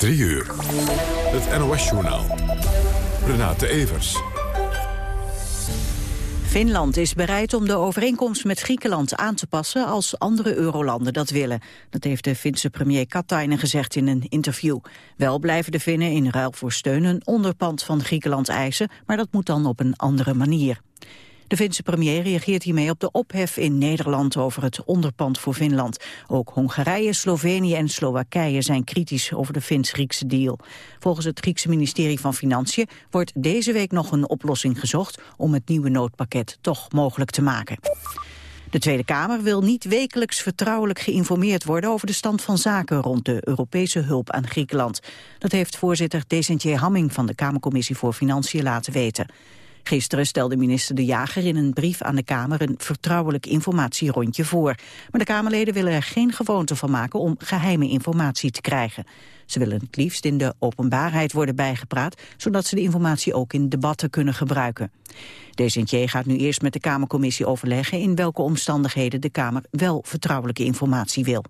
3 uur. Het NOS-journaal. Renate Evers. Finland is bereid om de overeenkomst met Griekenland aan te passen als andere eurolanden dat willen. Dat heeft de Finse premier Katainen gezegd in een interview. Wel blijven de Finnen in ruil voor steun een onderpand van Griekenland eisen, maar dat moet dan op een andere manier. De Finse premier reageert hiermee op de ophef in Nederland over het onderpand voor Finland. Ook Hongarije, Slovenië en Slowakije zijn kritisch over de Fins-Griekse deal. Volgens het Griekse ministerie van Financiën wordt deze week nog een oplossing gezocht om het nieuwe noodpakket toch mogelijk te maken. De Tweede Kamer wil niet wekelijks vertrouwelijk geïnformeerd worden over de stand van zaken rond de Europese hulp aan Griekenland. Dat heeft voorzitter Decentje Hamming van de Kamercommissie voor Financiën laten weten. Gisteren stelde minister De Jager in een brief aan de Kamer een vertrouwelijk informatierondje voor. Maar de Kamerleden willen er geen gewoonte van maken om geheime informatie te krijgen. Ze willen het liefst in de openbaarheid worden bijgepraat, zodat ze de informatie ook in debatten kunnen gebruiken. Desentier gaat nu eerst met de Kamercommissie overleggen in welke omstandigheden de Kamer wel vertrouwelijke informatie wil.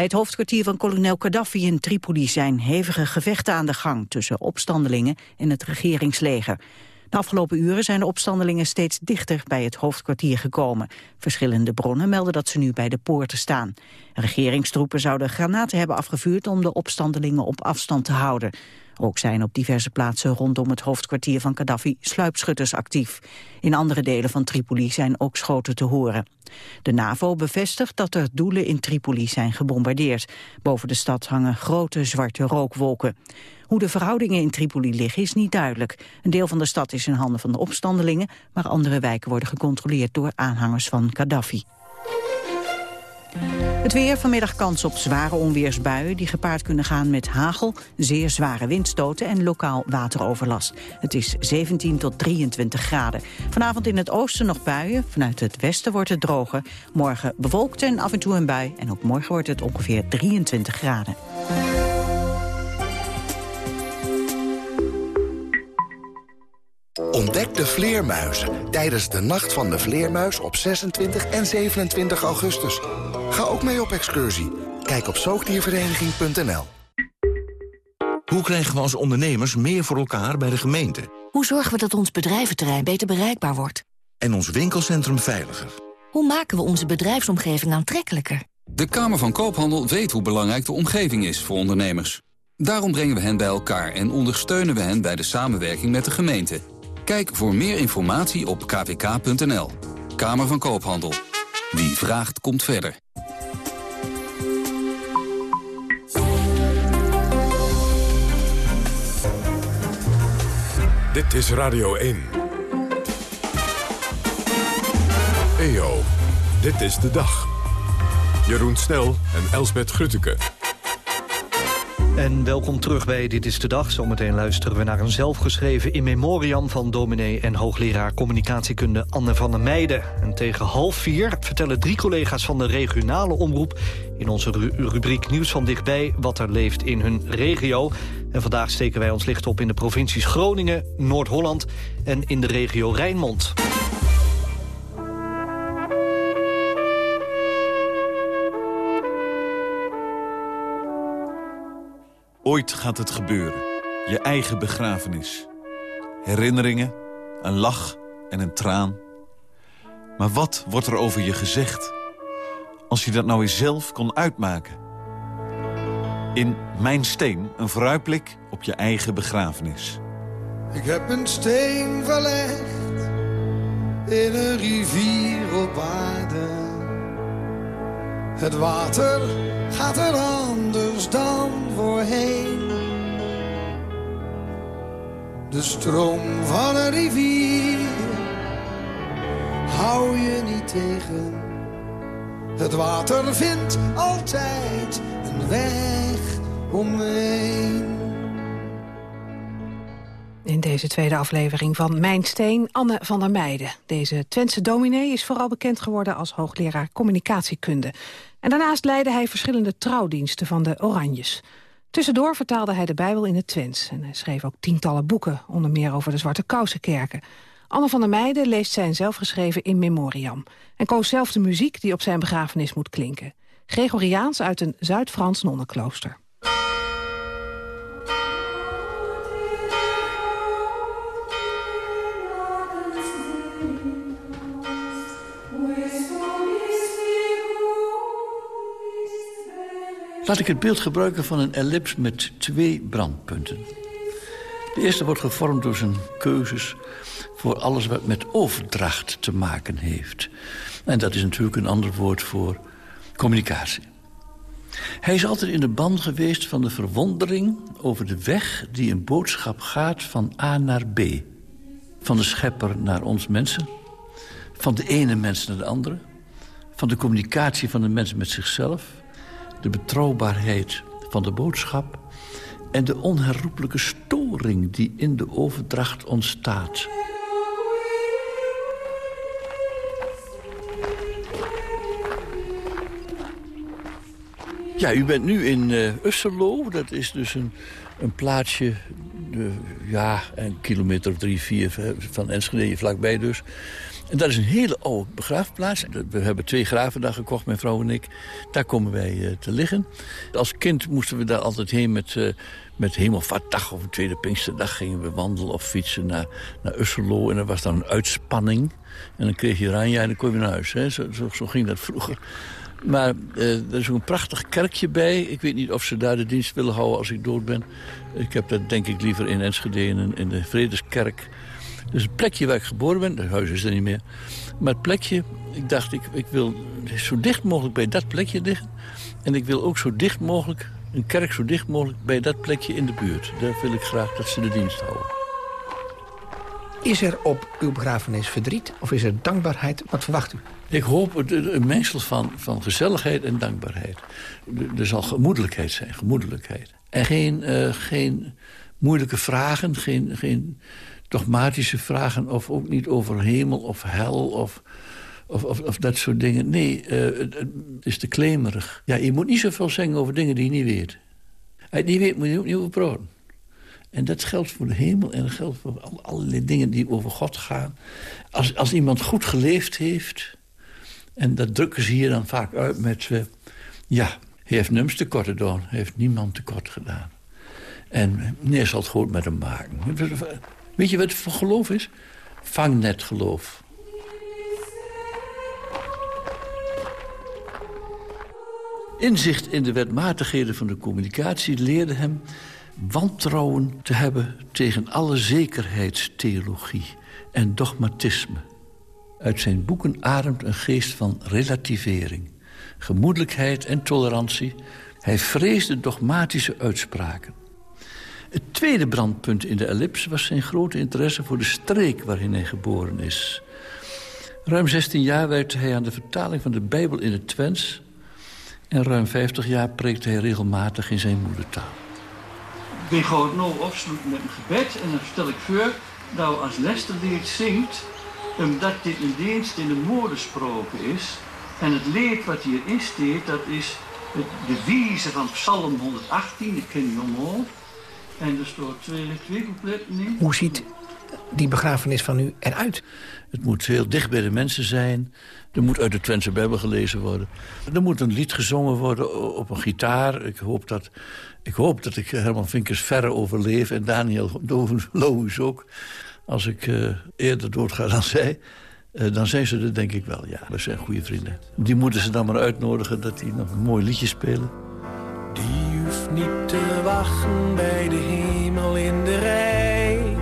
Bij het hoofdkwartier van kolonel Gaddafi in Tripoli zijn hevige gevechten aan de gang tussen opstandelingen en het regeringsleger. De afgelopen uren zijn de opstandelingen steeds dichter bij het hoofdkwartier gekomen. Verschillende bronnen melden dat ze nu bij de poorten staan. Regeringstroepen zouden granaten hebben afgevuurd om de opstandelingen op afstand te houden. Ook zijn op diverse plaatsen rondom het hoofdkwartier van Gaddafi sluipschutters actief. In andere delen van Tripoli zijn ook schoten te horen. De NAVO bevestigt dat er doelen in Tripoli zijn gebombardeerd. Boven de stad hangen grote zwarte rookwolken. Hoe de verhoudingen in Tripoli liggen is niet duidelijk. Een deel van de stad is in handen van de opstandelingen... maar andere wijken worden gecontroleerd door aanhangers van Gaddafi. Het weer, vanmiddag kans op zware onweersbuien... die gepaard kunnen gaan met hagel, zeer zware windstoten... en lokaal wateroverlast. Het is 17 tot 23 graden. Vanavond in het oosten nog buien. Vanuit het westen wordt het droger. Morgen bewolkt en af en toe een bui. En ook morgen wordt het ongeveer 23 graden. Ontdek de vleermuizen tijdens de Nacht van de Vleermuis op 26 en 27 augustus. Ga ook mee op excursie. Kijk op zoogdiervereniging.nl Hoe krijgen we als ondernemers meer voor elkaar bij de gemeente? Hoe zorgen we dat ons bedrijventerrein beter bereikbaar wordt? En ons winkelcentrum veiliger? Hoe maken we onze bedrijfsomgeving aantrekkelijker? De Kamer van Koophandel weet hoe belangrijk de omgeving is voor ondernemers. Daarom brengen we hen bij elkaar en ondersteunen we hen bij de samenwerking met de gemeente. Kijk voor meer informatie op kvk.nl. Kamer van Koophandel. Wie vraagt, komt verder. Dit is Radio 1. EO, dit is de dag. Jeroen Snel en Elsbet Grutteke. En welkom terug bij Dit is de Dag. Zometeen luisteren we naar een zelfgeschreven in memoriam... van dominee en hoogleraar communicatiekunde Anne van der Meijden. En tegen half vier vertellen drie collega's van de regionale omroep... in onze rubriek Nieuws van Dichtbij wat er leeft in hun regio. En vandaag steken wij ons licht op in de provincies Groningen, Noord-Holland... en in de regio Rijnmond. Ooit gaat het gebeuren. Je eigen begrafenis. Herinneringen, een lach en een traan. Maar wat wordt er over je gezegd? Als je dat nou eens zelf kon uitmaken. In Mijn Steen, een vooruitblik op je eigen begrafenis. Ik heb een steen verlegd in een rivier op aarde. Het water gaat er anders dan voorheen. De stroom van een rivier hou je niet tegen. Het water vindt altijd een weg omheen. In deze tweede aflevering van Mijn Steen, Anne van der Meijden. Deze Twentse dominee is vooral bekend geworden als hoogleraar communicatiekunde. En daarnaast leidde hij verschillende trouwdiensten van de Oranjes. Tussendoor vertaalde hij de Bijbel in het Twents. En hij schreef ook tientallen boeken, onder meer over de Zwarte Kousenkerken. Anne van der Meijden leest zijn zelfgeschreven In Memoriam. En koos zelf de muziek die op zijn begrafenis moet klinken. Gregoriaans uit een Zuid-Frans nonnenklooster. Laat ik het beeld gebruiken van een ellips met twee brandpunten. De eerste wordt gevormd door zijn keuzes voor alles wat met overdracht te maken heeft. En dat is natuurlijk een ander woord voor communicatie. Hij is altijd in de band geweest van de verwondering over de weg die een boodschap gaat van A naar B. Van de schepper naar ons mensen, van de ene mens naar de andere... van de communicatie van de mens met zichzelf... de betrouwbaarheid van de boodschap... en de onherroepelijke storing die in de overdracht ontstaat... Ja, u bent nu in uh, Usserlo. Dat is dus een, een plaatsje, de, ja, een kilometer of drie, vier van Enschede, vlakbij dus. En dat is een hele oude begraafplaats. We hebben twee graven daar gekocht, mijn vrouw en ik. Daar komen wij uh, te liggen. Als kind moesten we daar altijd heen met, uh, met Hemelvaartdag of tweede Pinksterdag. Gingen we wandelen of fietsen naar, naar Usserlo. En er was dan een uitspanning. En dan kreeg je oranje en dan kon je naar huis. Hè. Zo, zo, ging dat vroeger. Maar uh, er is ook een prachtig kerkje bij. Ik weet niet of ze daar de dienst willen houden als ik dood ben. Ik heb dat denk ik liever in Enschede in, in de Vredeskerk. Dus het plekje waar ik geboren ben, het huis is er niet meer. Maar het plekje, ik dacht, ik, ik wil zo dicht mogelijk bij dat plekje liggen. En ik wil ook zo dicht mogelijk, een kerk zo dicht mogelijk bij dat plekje in de buurt. Daar wil ik graag dat ze de dienst houden. Is er op uw begrafenis verdriet of is er dankbaarheid? Wat verwacht u? Ik hoop een mengsel van, van gezelligheid en dankbaarheid. Er zal gemoedelijkheid zijn, gemoedelijkheid. En geen, uh, geen moeilijke vragen, geen, geen dogmatische vragen... of ook niet over hemel of hel of, of, of, dat soort dingen. Nee, uh, het is te klemerig. Ja, je moet niet zoveel zeggen over dingen die je niet weet. Als je niet weet, moet je ook niet over praten. En dat geldt voor de hemel en dat geldt voor allerlei dingen die over God gaan. Als, als iemand goed geleefd heeft... en dat drukken ze hier dan vaak uit met... Uh, ja, hij heeft niks tekort gedaan. Hij heeft niemand tekort gedaan. En meneer zal het goed met hem maken. Weet je wat het voor geloof is? Vangnet geloof. Inzicht in de wetmatigheden van de communicatie leerde hem wantrouwen te hebben tegen alle zekerheidstheologie en dogmatisme. Uit zijn boeken ademt een geest van relativering, gemoedelijkheid en tolerantie. Hij vreesde dogmatische uitspraken. Het tweede brandpunt in de ellips was zijn grote interesse voor de streek waarin hij geboren is. Ruim 16 jaar werkte hij aan de vertaling van de Bijbel in het Twents... en ruim 50 jaar preekte hij regelmatig in zijn moedertaal. Ik het nu afsluiten met een gebed en dan stel ik voor dat als Lester dit zingt, omdat dit een dienst in de moordesproken is, en het leed wat hierin staat, dat is de wieze van Psalm 118, ik ken die omhoog. En er staat twee, in. Hoe ziet die begrafenis van u eruit? Het moet heel dicht bij de mensen zijn. Er moet uit de Twentse Bijbel gelezen worden. Er moet een lied gezongen worden op een gitaar. Ik hoop dat ik, hoop dat ik Herman Vinkers verre overleef. En Daniel Loos ook. Als ik uh, eerder doodga dan zij... Uh, dan zijn ze er denk ik wel, ja. We zijn goede vrienden. Die moeten ze dan maar uitnodigen dat die nog een mooi liedje spelen. Die hoeft niet te wachten bij de hemel in de rij.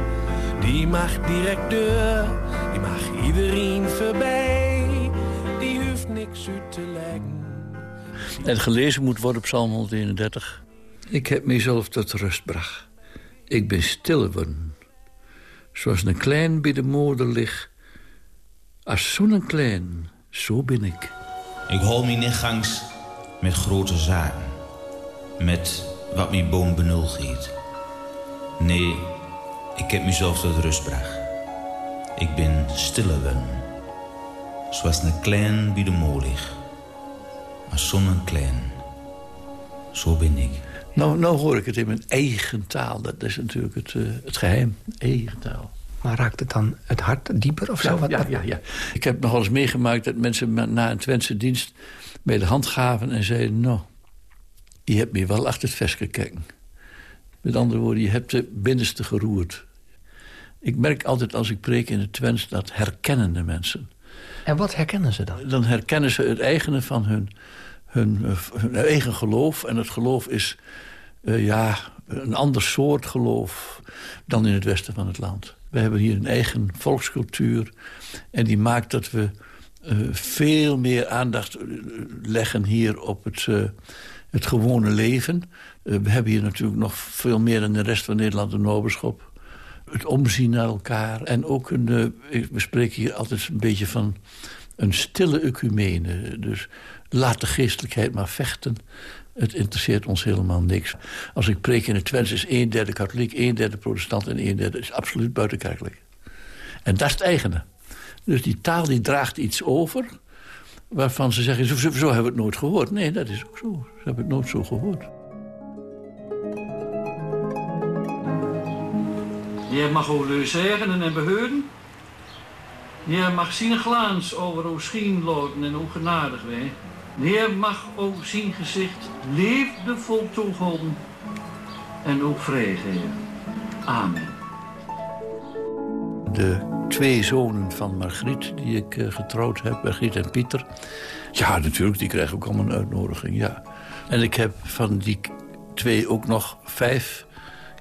Die mag direct deur, die mag iedereen voorbij. Die hoeft niks uit te leggen. En gelezen moet worden op Psalm 131. Ik heb mezelf tot rust bracht. Ik ben stil geworden. Zoals een klein bij de moeder ligt. Als zo'n klein, zo ben ik. Ik hou me niet gangs met grote zaken. Met wat mijn boom benul geeft. Nee, ik heb mezelf tot rust bracht. Ik ben stille. Zoals een klein bij de moeder ligt. Als zo'n klein, zo ben ik. Nou, nou hoor ik het in mijn eigen taal. Dat is natuurlijk het, uh, het geheim. Eigen taal. Maar raakt het dan het hart dieper of zo? Ja, ja, ja, ja. Ik heb nog eens meegemaakt dat mensen na een Twentse dienst... bij de hand gaven en zeiden... nou, je hebt me wel achter het vest gekeken. Met andere woorden, je hebt de binnenste geroerd. Ik merk altijd als ik preek in het Twents... dat herkennende mensen. En wat herkennen ze dan? Dan herkennen ze het eigene van hun hun, eh, hun eigen geloof. En het geloof is eh, ja, een ander soort geloof dan in het westen van het land. We hebben hier een eigen volkscultuur. En die maakt dat we eh, veel meer aandacht leggen hier op het, het gewone leven. we hebben hier natuurlijk nog veel meer dan de rest van Nederland een noberschap. Het omzien naar elkaar. En ook, een, we spreken hier altijd een beetje van een stille ecumene. Dus laat de geestelijkheid maar vechten. Het interesseert ons helemaal niks. Als ik preek in het Twents is een derde katholiek, een derde protestant... en een derde is absoluut buitenkerkelijk. En dat is het eigene. Dus die taal die draagt iets over... waarvan ze zeggen, zo, zo hebben we het nooit gehoord. Nee, dat is ook zo. Ze hebben het nooit zo gehoord. Je mag ook zeggen en behouden. Je mag zien glaans over hoe schien loten en hoe genadig wij. Heer mag ook zien gezicht liefdevol toehouden en ook vrede. Amen. De twee zonen van Margriet die ik uh, getrouwd heb, Margriet en Pieter. Ja, natuurlijk, die krijgen ook allemaal een uitnodiging, ja. En ik heb van die twee ook nog vijf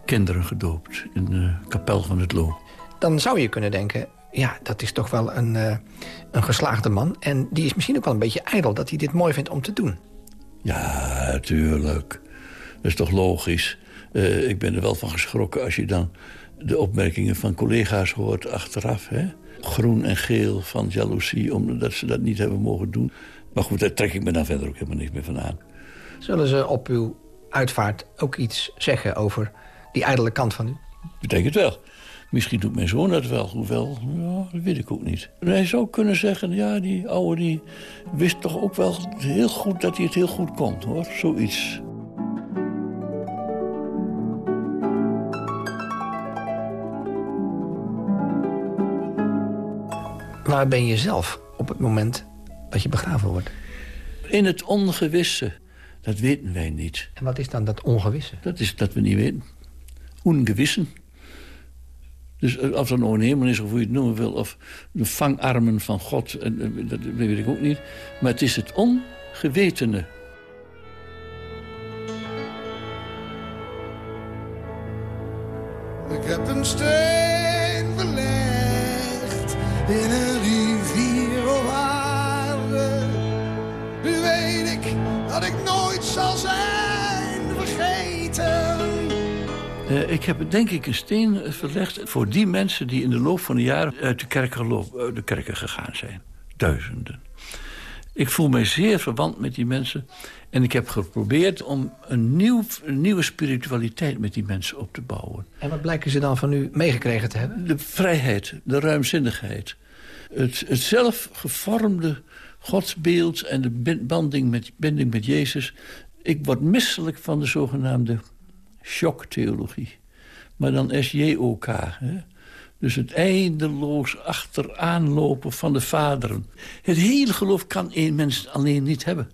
kinderen gedoopt in de kapel van het Loo. Dan zou je kunnen denken, ja, dat is toch wel een, uh, een geslaagde man. En die is misschien ook wel een beetje ijdel dat hij dit mooi vindt om te doen. Ja, natuurlijk. Dat is toch logisch. Uh, ik ben er wel van geschrokken als je dan de opmerkingen van collega's hoort achteraf. Hè? Groen en geel van jaloezie, omdat ze dat niet hebben mogen doen. Maar goed, daar trek ik me dan verder ook helemaal niks meer van aan. Zullen ze op uw uitvaart ook iets zeggen over die ijdele kant van u? Ik denk het wel. Misschien doet mijn zoon dat wel, hoewel, ja, dat weet ik ook niet. En hij zou kunnen zeggen, ja, die oude die wist toch ook wel heel goed dat hij het heel goed kon, hoor. Zoiets. Waar ben je zelf op het moment dat je begraven wordt? In het ongewisse. Dat weten wij niet. En wat is dan dat ongewisse? Dat is dat we niet weten. Ongewissen. Dus eh, of dat nou een hemel is, of hoe je het noemen wil... of de vangarmen van God, dat weet ik ook niet. Maar het is het ongewetene. Dat ik nooit zal zijn vergeten. Uh, ik heb denk ik een steen verlegd voor die mensen... die in de loop van de jaren uit de kerken, uit de kerken gegaan zijn. Duizenden. Ik voel mij zeer verwant met die mensen. En ik heb geprobeerd om een, nieuw, een nieuwe spiritualiteit met die mensen op te bouwen. En wat blijken ze dan van u meegekregen te hebben? De vrijheid, de ruimzinnigheid. Het, het zelf gevormde godsbeeld en de banding met, binding met Jezus. Ik word misselijk van de zogenaamde shocktheologie. Maar dan SJOK. Dus het eindeloos achteraan lopen van de vaderen. Het hele geloof kan één mens alleen niet hebben.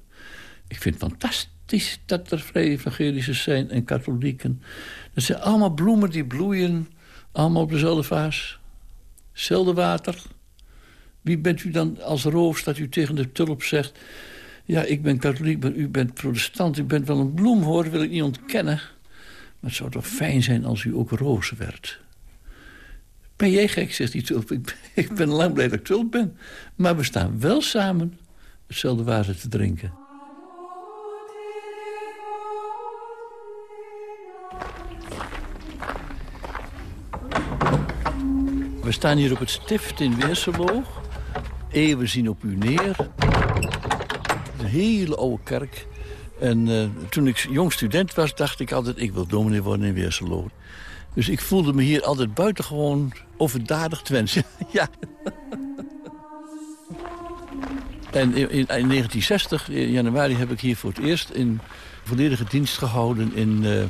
Ik vind het fantastisch dat er vrije evangelische zijn en katholieken. Dat zijn allemaal bloemen die bloeien, allemaal op dezelfde vaas. Hetzelfde water. Wie bent u dan als roos dat u tegen de tulp zegt... ja, ik ben katholiek, maar u bent protestant. U bent wel een bloem, hoor, wil ik niet ontkennen. Maar het zou toch fijn zijn als u ook roos werd. Ben jij gek, zegt die tulp. Ik, ben lang blij dat ik tulp ben. Maar we staan wel samen hetzelfde water te drinken. We staan hier op het stift in Weerseloo. Eeuwen zien op u neer. Een hele oude kerk. En uh, toen ik jong student was, dacht ik altijd... ik wil dominee worden in Weerseloo. Dus ik voelde me hier altijd buitengewoon overdadig Twents. ja. En in, in, 1960, in januari, heb ik hier voor het eerst... in volledige dienst gehouden in, uh,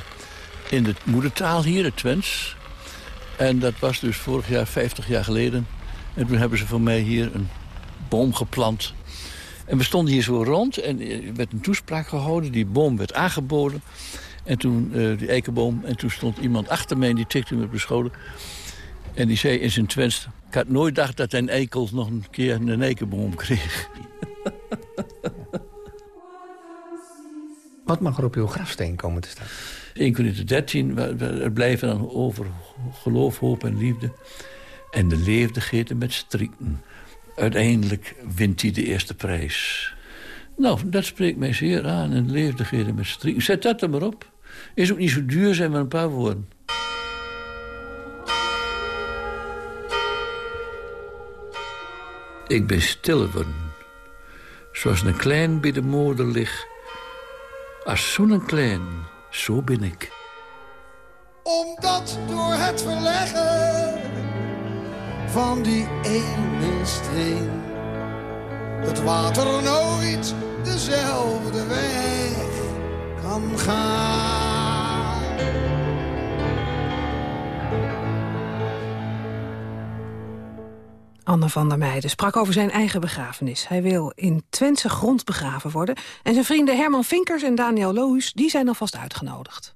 in de moedertaal hier, het Twents. En dat was dus vorig jaar, 50 jaar geleden. En toen hebben ze voor mij hier een boom geplant. En we stonden hier zo rond en er werd een toespraak gehouden. Die boom werd aangeboden. En toen, uh, die eikenboom, en toen stond iemand achter mij en die tikte me op de schouder. En die zei in zijn Twents... Ik had nooit gedacht dat een eikel nog een keer een eikenboom kreeg. Wat mag er op uw grafsteen komen te staan? 1 Corinthië 13, er blijven dan over geloof, hoop en liefde. En de leefdigheden met strikken. Uiteindelijk wint hij de eerste prijs. Nou, dat spreekt mij zeer aan. En leefdigheden met strikken. Zet dat er maar op. Is ook niet zo duur, zijn maar een paar woorden. Ik ben stil. Zoals een klein bij de moeder ligt. Als zo'n klein, zo ben ik. Omdat door het verleggen van die ene steen... het water nooit dezelfde weg kan gaan. Anne van der Meijden sprak over zijn eigen begrafenis. Hij wil in Twentse grond begraven worden. En zijn vrienden Herman Vinkers en Daniel Lohuus die zijn alvast uitgenodigd.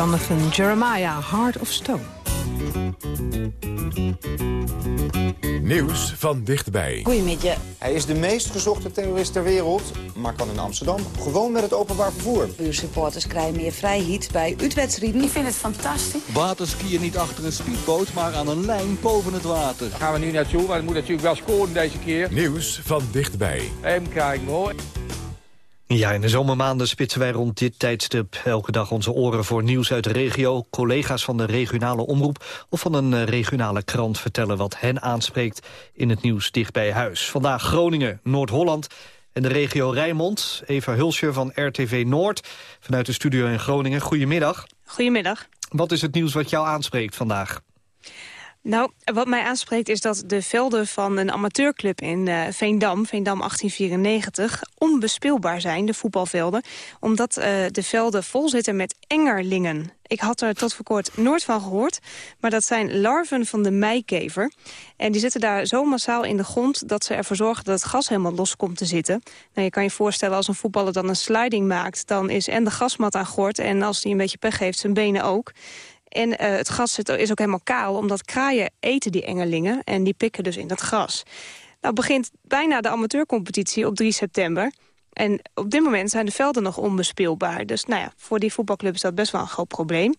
Jonathan Jeremiah, Heart of Stone. Nieuws van dichtbij. Goedemiddag. Hij is de meest gezochte terrorist ter wereld, maar kan in Amsterdam gewoon met het openbaar vervoer. Uw supporters krijgen meer vrijheid bij uitwedstrijden. Ik vind het fantastisch. Waterskiën niet achter een speedboot, maar aan een lijn boven het water. Daar gaan we nu naartoe, maar het moet natuurlijk wel scoren deze keer. Nieuws van dichtbij. Even kijken hoor. Ja, in de zomermaanden spitsen wij rond dit tijdstip elke dag onze oren voor nieuws uit de regio. Collega's van de regionale omroep of van een eh, regionale krant vertellen wat hen aanspreekt in het nieuws dicht bij huis. Vandaag Groningen, Noord-Holland en de regio Rijnmond. Eva Hulsje van RTV Noord vanuit de studio in Groningen. Goedemiddag. Goedemiddag. Wat is het nieuws wat jou aanspreekt vandaag? Nou, wat mij aanspreekt is dat de velden van een amateurclub in uh, Veendam, Veendam 1894, onbespeelbaar zijn, de voetbalvelden, omdat uh, de velden vol zitten met engerlingen. Ik had er tot voor kort nooit van gehoord, maar dat zijn larven van de meikever. En die zitten daar zo massaal in de grond dat ze ervoor zorgen dat het gas helemaal los komt te zitten. Nou, je kan je voorstellen als een voetballer dan een sliding maakt, dan is en de gasmat aan gort en als hij een beetje pech heeft, zijn benen ook. En uh, het gras is ook helemaal kaal, omdat kraaien eten die engelingen... en die pikken dus in dat gras. Nou begint bijna de amateurcompetitie op 3 september... En op dit moment zijn de velden nog onbespeelbaar. Dus nou ja, voor die voetbalclub is dat best wel een groot probleem.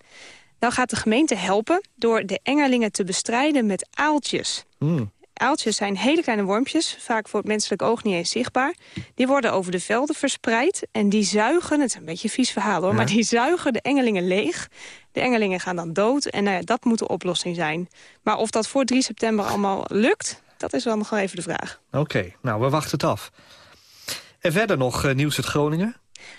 Nou gaat de gemeente helpen door de engelingen te bestrijden met aaltjes. Mm. Aaltjes zijn hele kleine wormpjes, vaak voor het menselijk oog niet eens zichtbaar. Die worden over de velden verspreid en die zuigen, het is een beetje een vies verhaal hoor... Ja. maar die zuigen de engelingen leeg. De engelingen gaan dan dood en nou ja, dat moet de oplossing zijn. Maar of dat voor 3 september allemaal lukt, dat is wel nog even de vraag. Oké, nou, we wachten het af. En verder nog eh, nieuws uit Groningen?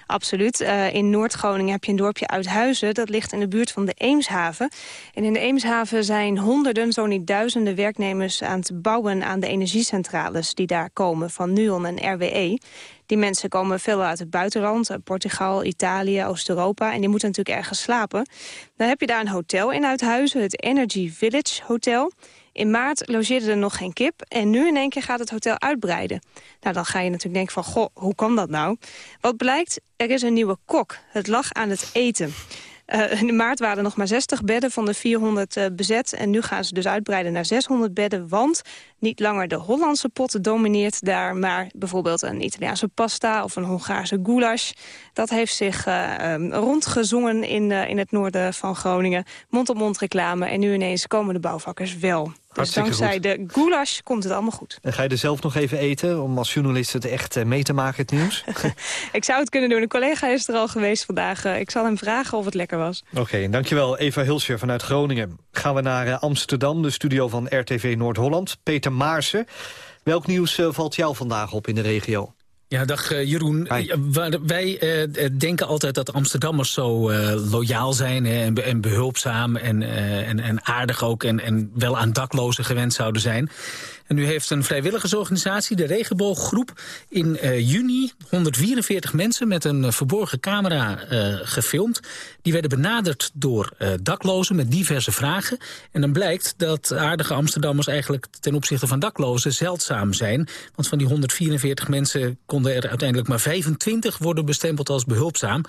Absoluut. Uh, in Noord-Groningen heb je een dorpje Uithuizen. Dat ligt in de buurt van de Eemshaven. En in de Eemshaven zijn honderden, zo niet duizenden werknemers aan het bouwen aan de energiecentrales die daar komen van NUON en RWE. Die mensen komen veel uit het buitenland, Portugal, Italië, Oost-Europa. En die moeten natuurlijk ergens slapen. Dan heb je daar een hotel in Uithuizen, het Energy Village Hotel. In maart logeerde er nog geen kip en nu in één keer gaat het hotel uitbreiden. Nou, dan ga je natuurlijk denken van, goh, hoe kan dat nou? Wat blijkt, er is een nieuwe kok. Het lag aan het eten. Uh, in maart waren er nog maar 60 bedden van de 400 uh, bezet. En nu gaan ze dus uitbreiden naar 600 bedden. Want niet langer de Hollandse pot domineert daar... maar bijvoorbeeld een Italiaanse pasta of een Hongaarse goulash. Dat heeft zich uh, um, rondgezongen in, in het noorden van Groningen. Mond-op-mond reclame. En nu ineens komen de bouwvakkers wel. Dus dankzij goed. de goulash komt het allemaal goed. En ga je er zelf nog even eten, om als journalist het echt eh, mee te maken, het nieuws? Ik zou het kunnen doen. Een collega is er al geweest vandaag. Uh, ik zal hem vragen of het lekker was. Oké, dankjewel Eva Hulscher vanuit Groningen. Gaan we naar uh, Amsterdam, de studio van RTV Noord-Holland. Peter Maarsen. Welk nieuws valt jou vandaag op in de regio? Ja, dag uh, Jeroen. Wij uh, denken altijd dat Amsterdammers zo loyaal zijn hè, en, en, behulpzaam en, en, en, aardig ook en, en wel aan daklozen gewend zouden zijn. En nu heeft een vrijwilligersorganisatie, de Regenbooggroep, in juni 144 mensen met een verborgen camera gefilmd. Die werden benaderd door daklozen met diverse vragen. En dan blijkt dat aardige Amsterdammers eigenlijk ten opzichte van daklozen zeldzaam zijn. Want van die 144 mensen konden er uiteindelijk maar 25 worden bestempeld als behulpzaam.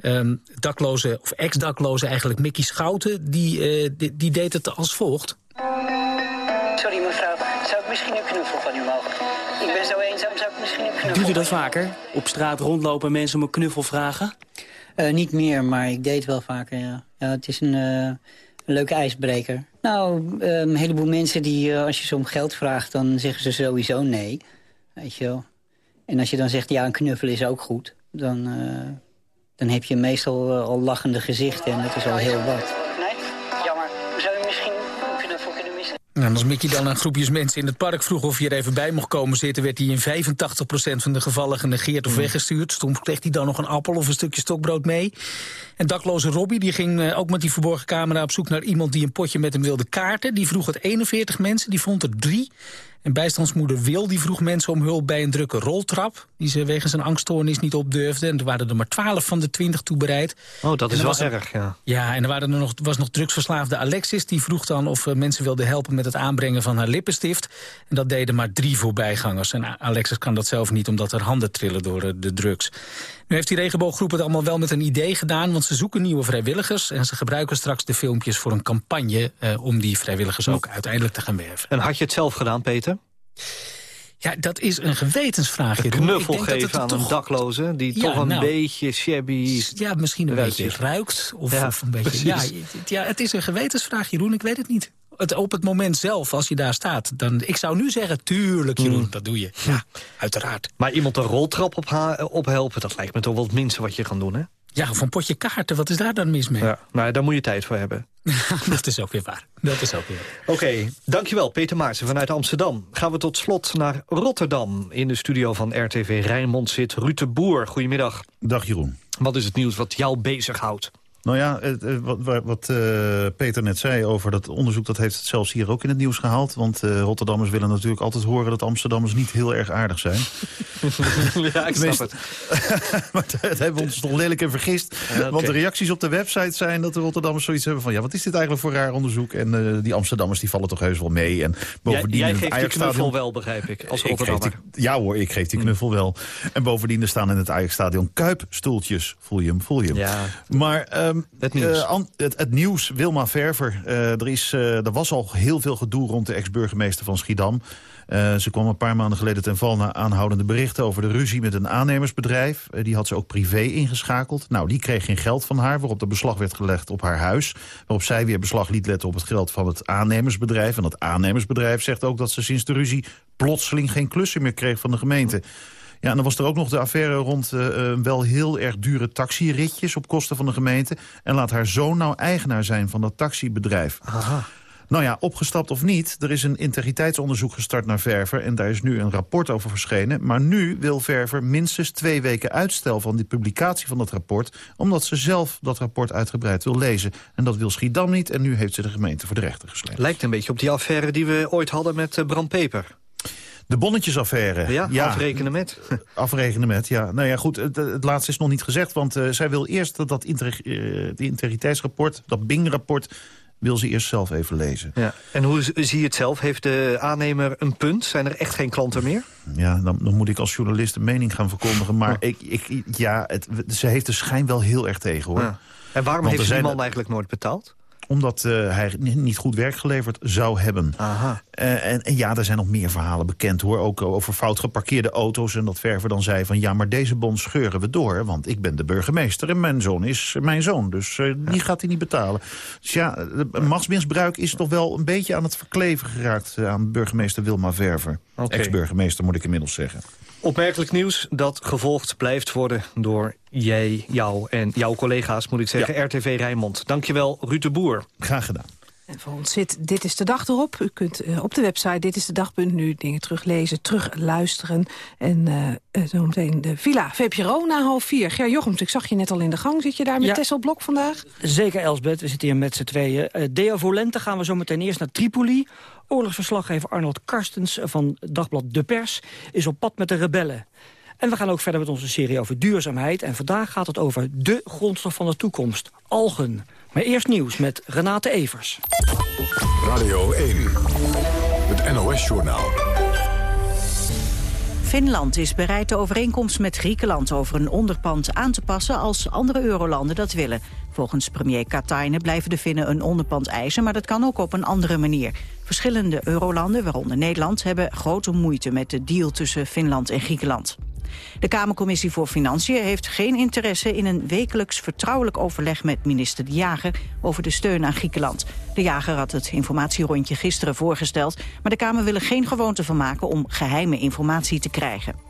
Um, daklozen, of ex-daklozen eigenlijk, Mickey Schouten, die, die, deed het als volgt. Sorry mevrouw, zou ik misschien een knuffel van u mogen? Ik ben zo eenzaam, zou ik misschien een knuffel... Doet u dat vaker? Op straat rondlopen en mensen om een knuffel vragen? Uh, niet meer, maar ik deed wel vaker, ja. ja het is een, uh, een leuke ijsbreker. Nou, um, een heleboel mensen die, als je ze om geld vraagt, dan zeggen ze sowieso nee. Weet je wel. En als je dan zegt, ja, een knuffel is ook goed... dan, uh, dan heb je meestal uh, al lachende gezichten en dat is al heel wat. Nou, als Mickey dan aan groepjes mensen in het park vroeg of je er even bij mocht komen zitten... werd hij in 85% van de gevallen genegeerd of mm. weggestuurd. Stond kreeg hij dan nog een appel of een stukje stokbrood mee. En dakloze Robbie die ging uh, ook met die verborgen camera op zoek naar iemand... die een potje met hem wilde kaarten. Die vroeg het 41 mensen, die vond er drie... En bijstandsmoeder Wil die vroeg mensen om hulp bij een drukke roltrap... die ze wegens een angststoornis niet op durfden. En er waren er maar 12 van de 20 toe bereid. Oh, dat is wel er, erg, ja. Ja, en er waren er nog, was nog drugsverslaafde Alexis. Die vroeg dan of uh, mensen wilden helpen met het aanbrengen van haar lippenstift. En dat deden maar drie voorbijgangers. En Alexis kan dat zelf niet, omdat haar handen trillen door uh, de drugs. Nu heeft die regenbooggroep het allemaal wel met een idee gedaan... want ze zoeken nieuwe vrijwilligers... en ze gebruiken straks de filmpjes voor een campagne... Uh, om die vrijwilligers ook uiteindelijk te gaan werven. En had je het zelf gedaan, Peter? Ja, dat is een gewetensvraag. Een knuffel ik denk geven dat het aan toch... een dakloze die ja, toch een nou, beetje shabby... Ja, misschien een beetje ruikt. Of, ja, of een beetje, ja, ja, het is een gewetensvraag, Jeroen. Ik weet het niet. Het, op het moment zelf, als je daar staat... Dan, ik zou nu zeggen, tuurlijk, Jeroen, mm. dat doe je. Ja, uiteraard. Maar iemand een roltrap op ophelpen... dat lijkt me toch wel het minste wat je kan doen, hè? Ja, of een potje kaarten, wat is daar dan mis mee? Ja, nou, daar moet je tijd voor hebben. dat is ook weer waar. Dat is ook weer Oké, okay, dankjewel Peter Maarten vanuit Amsterdam. Gaan we tot slot naar Rotterdam. In de studio van RTV Rijnmond zit Ruud de Boer. Goedemiddag. Dag Jeroen. Wat is het nieuws wat jou bezighoudt? Nou ja, eh, wat, wat, uh, Peter net zei over dat onderzoek... dat heeft het zelfs hier ook in het nieuws gehaald. Want uh, Rotterdammers willen natuurlijk altijd horen... dat Amsterdammers niet heel erg aardig zijn. ja, ik snap het. maar dat hebben we ons toch lelijk en vergist. Okay. Want de reacties op de website zijn dat de Rotterdammers zoiets hebben van... ja, wat is dit eigenlijk voor raar onderzoek? En uh, die Amsterdammers die vallen toch heus wel mee. En bovendien jij, jij geeft die knuffel wel, begrijp ik, als Rotterdammer. Die, ja hoor, ik geef die knuffel wel. En bovendien, er staan in het Ajax-stadion kuipstoeltjes. Voel je hem, voel je hem. Ja. Maar... Um, het nieuws. Uh, het, het, nieuws, Wilma Verver. Uh, er, is, uh, er was al heel veel gedoe rond de ex-burgemeester van Schiedam. ze kwam een paar maanden geleden ten val na aanhoudende berichten... over de ruzie met een aannemersbedrijf. die had ze ook privé ingeschakeld. Nou, die kreeg geen geld van haar, waarop er beslag werd gelegd op haar huis. Waarop zij weer beslag liet letten op het geld van het aannemersbedrijf. En dat aannemersbedrijf zegt ook dat ze sinds de ruzie... plotseling geen klussen meer kreeg van de gemeente. Ja, en dan was er ook nog de affaire rond uh, wel heel erg dure taxiritjes op kosten van de gemeente. En laat haar zoon nou eigenaar zijn van dat taxibedrijf. Aha. Nou ja, opgestapt of niet, er is een integriteitsonderzoek gestart naar Verver... en daar is nu een rapport over verschenen. Maar nu wil Verver minstens twee weken uitstel van de publicatie van dat rapport... omdat ze zelf dat rapport uitgebreid wil lezen. En dat wil Schiedam niet en nu heeft ze de gemeente voor de rechter gesleept. Lijkt een beetje op die affaire die we ooit hadden met uh, Bram Peper. De bonnetjesaffaire. Ja, afrekenen met. afrekenen met, ja. Nou ja, goed, het, het laatste is nog niet gezegd... want uh, zij wil eerst dat, dat inter, uh, integriteitsrapport, dat Bing-rapport... wil ze eerst zelf even lezen. Ja. En hoe zie je het zelf? Heeft de aannemer een punt? Zijn er echt geen klanten meer? Ja, dan, dan moet ik als journalist een mening gaan verkondigen. Maar ik, ik, ja, het, ze heeft de schijn wel heel erg tegen, hoor. Ja. En waarom want heeft ze die man eigenlijk nooit betaald? Omdat uh, hij niet goed werk geleverd zou hebben. Aha. Uh, en, en, ja, er zijn nog meer verhalen bekend hoor. Ook over fout geparkeerde auto's. En dat Verver dan zei van ja, maar deze bon scheuren we door. Want ik ben de burgemeester en mijn zoon is mijn zoon. Dus uh, die gaat hij niet betalen. Dus ja, machtsmisbruik is toch wel een beetje aan het verkleven geraakt... aan burgemeester Wilma Verver. Okay. Ex-burgemeester moet ik inmiddels zeggen. Opmerkelijk nieuws dat gevolgd blijft worden door jij, jou en jouw collega's, moet ik zeggen. Ja. RTV Rijnmond. Dankjewel, Ruud de Boer. Graag gedaan. En voor ons zit Dit is de Dag erop. U kunt uh, op de website Dit is de Dag.nu dingen teruglezen, terugluisteren. En uh, zo meteen de Villa VPRO na half vier. Ger Jochems, ik zag je net al in de gang. Zit je daar met ja. Tessel Blok vandaag? Zeker, Elsbeth. We zitten hier met z'n tweeën. Uh, Deo Volente gaan we zo meteen eerst naar Tripoli. Oorlogsverslaggever Arnold Karstens van Dagblad De Pers is op pad met de rebellen. En we gaan ook verder met onze serie over duurzaamheid. En vandaag gaat het over de grondstof van de toekomst, algen. Maar eerst nieuws met Renate Evers. Radio 1, het NOS-journaal. Finland is bereid de overeenkomst met Griekenland over een onderpand aan te passen als andere eurolanden dat willen. Volgens premier Katainen blijven de Finnen een onderpand eisen, maar dat kan ook op een andere manier. Verschillende eurolanden, waaronder Nederland, hebben grote moeite met de deal tussen Finland en Griekenland. De Kamercommissie voor Financiën heeft geen interesse in een wekelijks vertrouwelijk overleg met minister De Jager over de steun aan Griekenland. De Jager had het informatierondje gisteren voorgesteld, maar de Kamer wil er geen gewoonte van maken om geheime informatie te krijgen.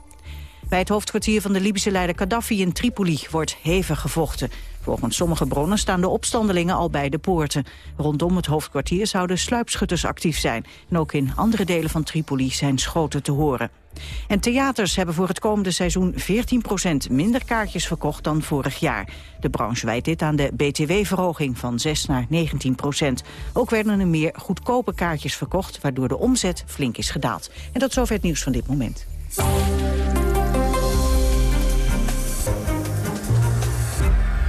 Bij het hoofdkwartier van de Libische leider Gaddafi in Tripoli wordt hevig gevochten. Volgens sommige bronnen staan de opstandelingen al bij de poorten. Rondom het hoofdkwartier zouden sluipschutters actief zijn. En ook in andere delen van Tripoli zijn schoten te horen. En theaters hebben voor het komende seizoen 14% minder kaartjes verkocht dan vorig jaar. De branche wijt dit aan de btw-verhoging van 6 naar 19% Ook werden er meer goedkope kaartjes verkocht, waardoor de omzet flink is gedaald. En tot zover het nieuws van dit moment.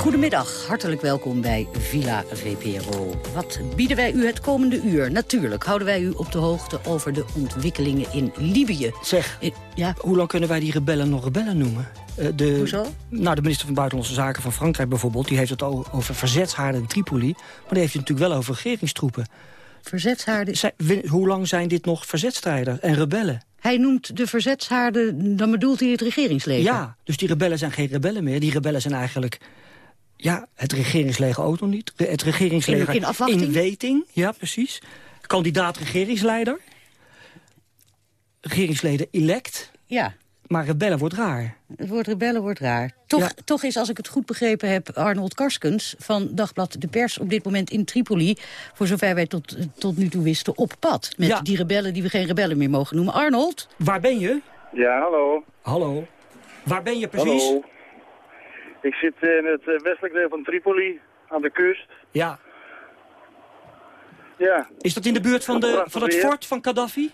Goedemiddag, hartelijk welkom bij Villa VPRO. Wat bieden wij u het komende uur? Natuurlijk houden wij u op de hoogte over de ontwikkelingen in Libië. Zeg, I ja? hoe lang kunnen wij die rebellen nog rebellen noemen? Uh, de, Hoezo? Nou, de minister van Buitenlandse Zaken van Frankrijk bijvoorbeeld... die heeft het over verzetshaarden in Tripoli. Maar die heeft het natuurlijk wel over regeringstroepen. Verzetshaarden? Zij, hoe lang zijn dit nog verzetstrijders en rebellen? Hij noemt de verzetshaarden, dan bedoelt hij het regeringsleger? Ja, dus die rebellen zijn geen rebellen meer. Die rebellen zijn eigenlijk ja, het regeringsleger ook nog niet. Het regeringsleger in, in, afwachting? in weting. Ja, precies. Kandidaat regeringsleider. Regeringsleden elect. Ja. Maar rebellen wordt raar. Het woord rebellen wordt raar. Toch, toch is, als ik het goed begrepen heb, Arnold Karskens van Dagblad De Pers op dit moment in Tripoli, voor zover wij tot, tot nu toe wisten, op pad. Met die rebellen die we geen rebellen meer mogen noemen. Arnold? Waar ben je? Ja, hallo. Hallo. Waar ben je precies? Hallo. Ik zit in het eh, westelijk deel van Tripoli, aan de kust. Ja. Ja. Is dat in de buurt van, de, van het fort van Gaddafi?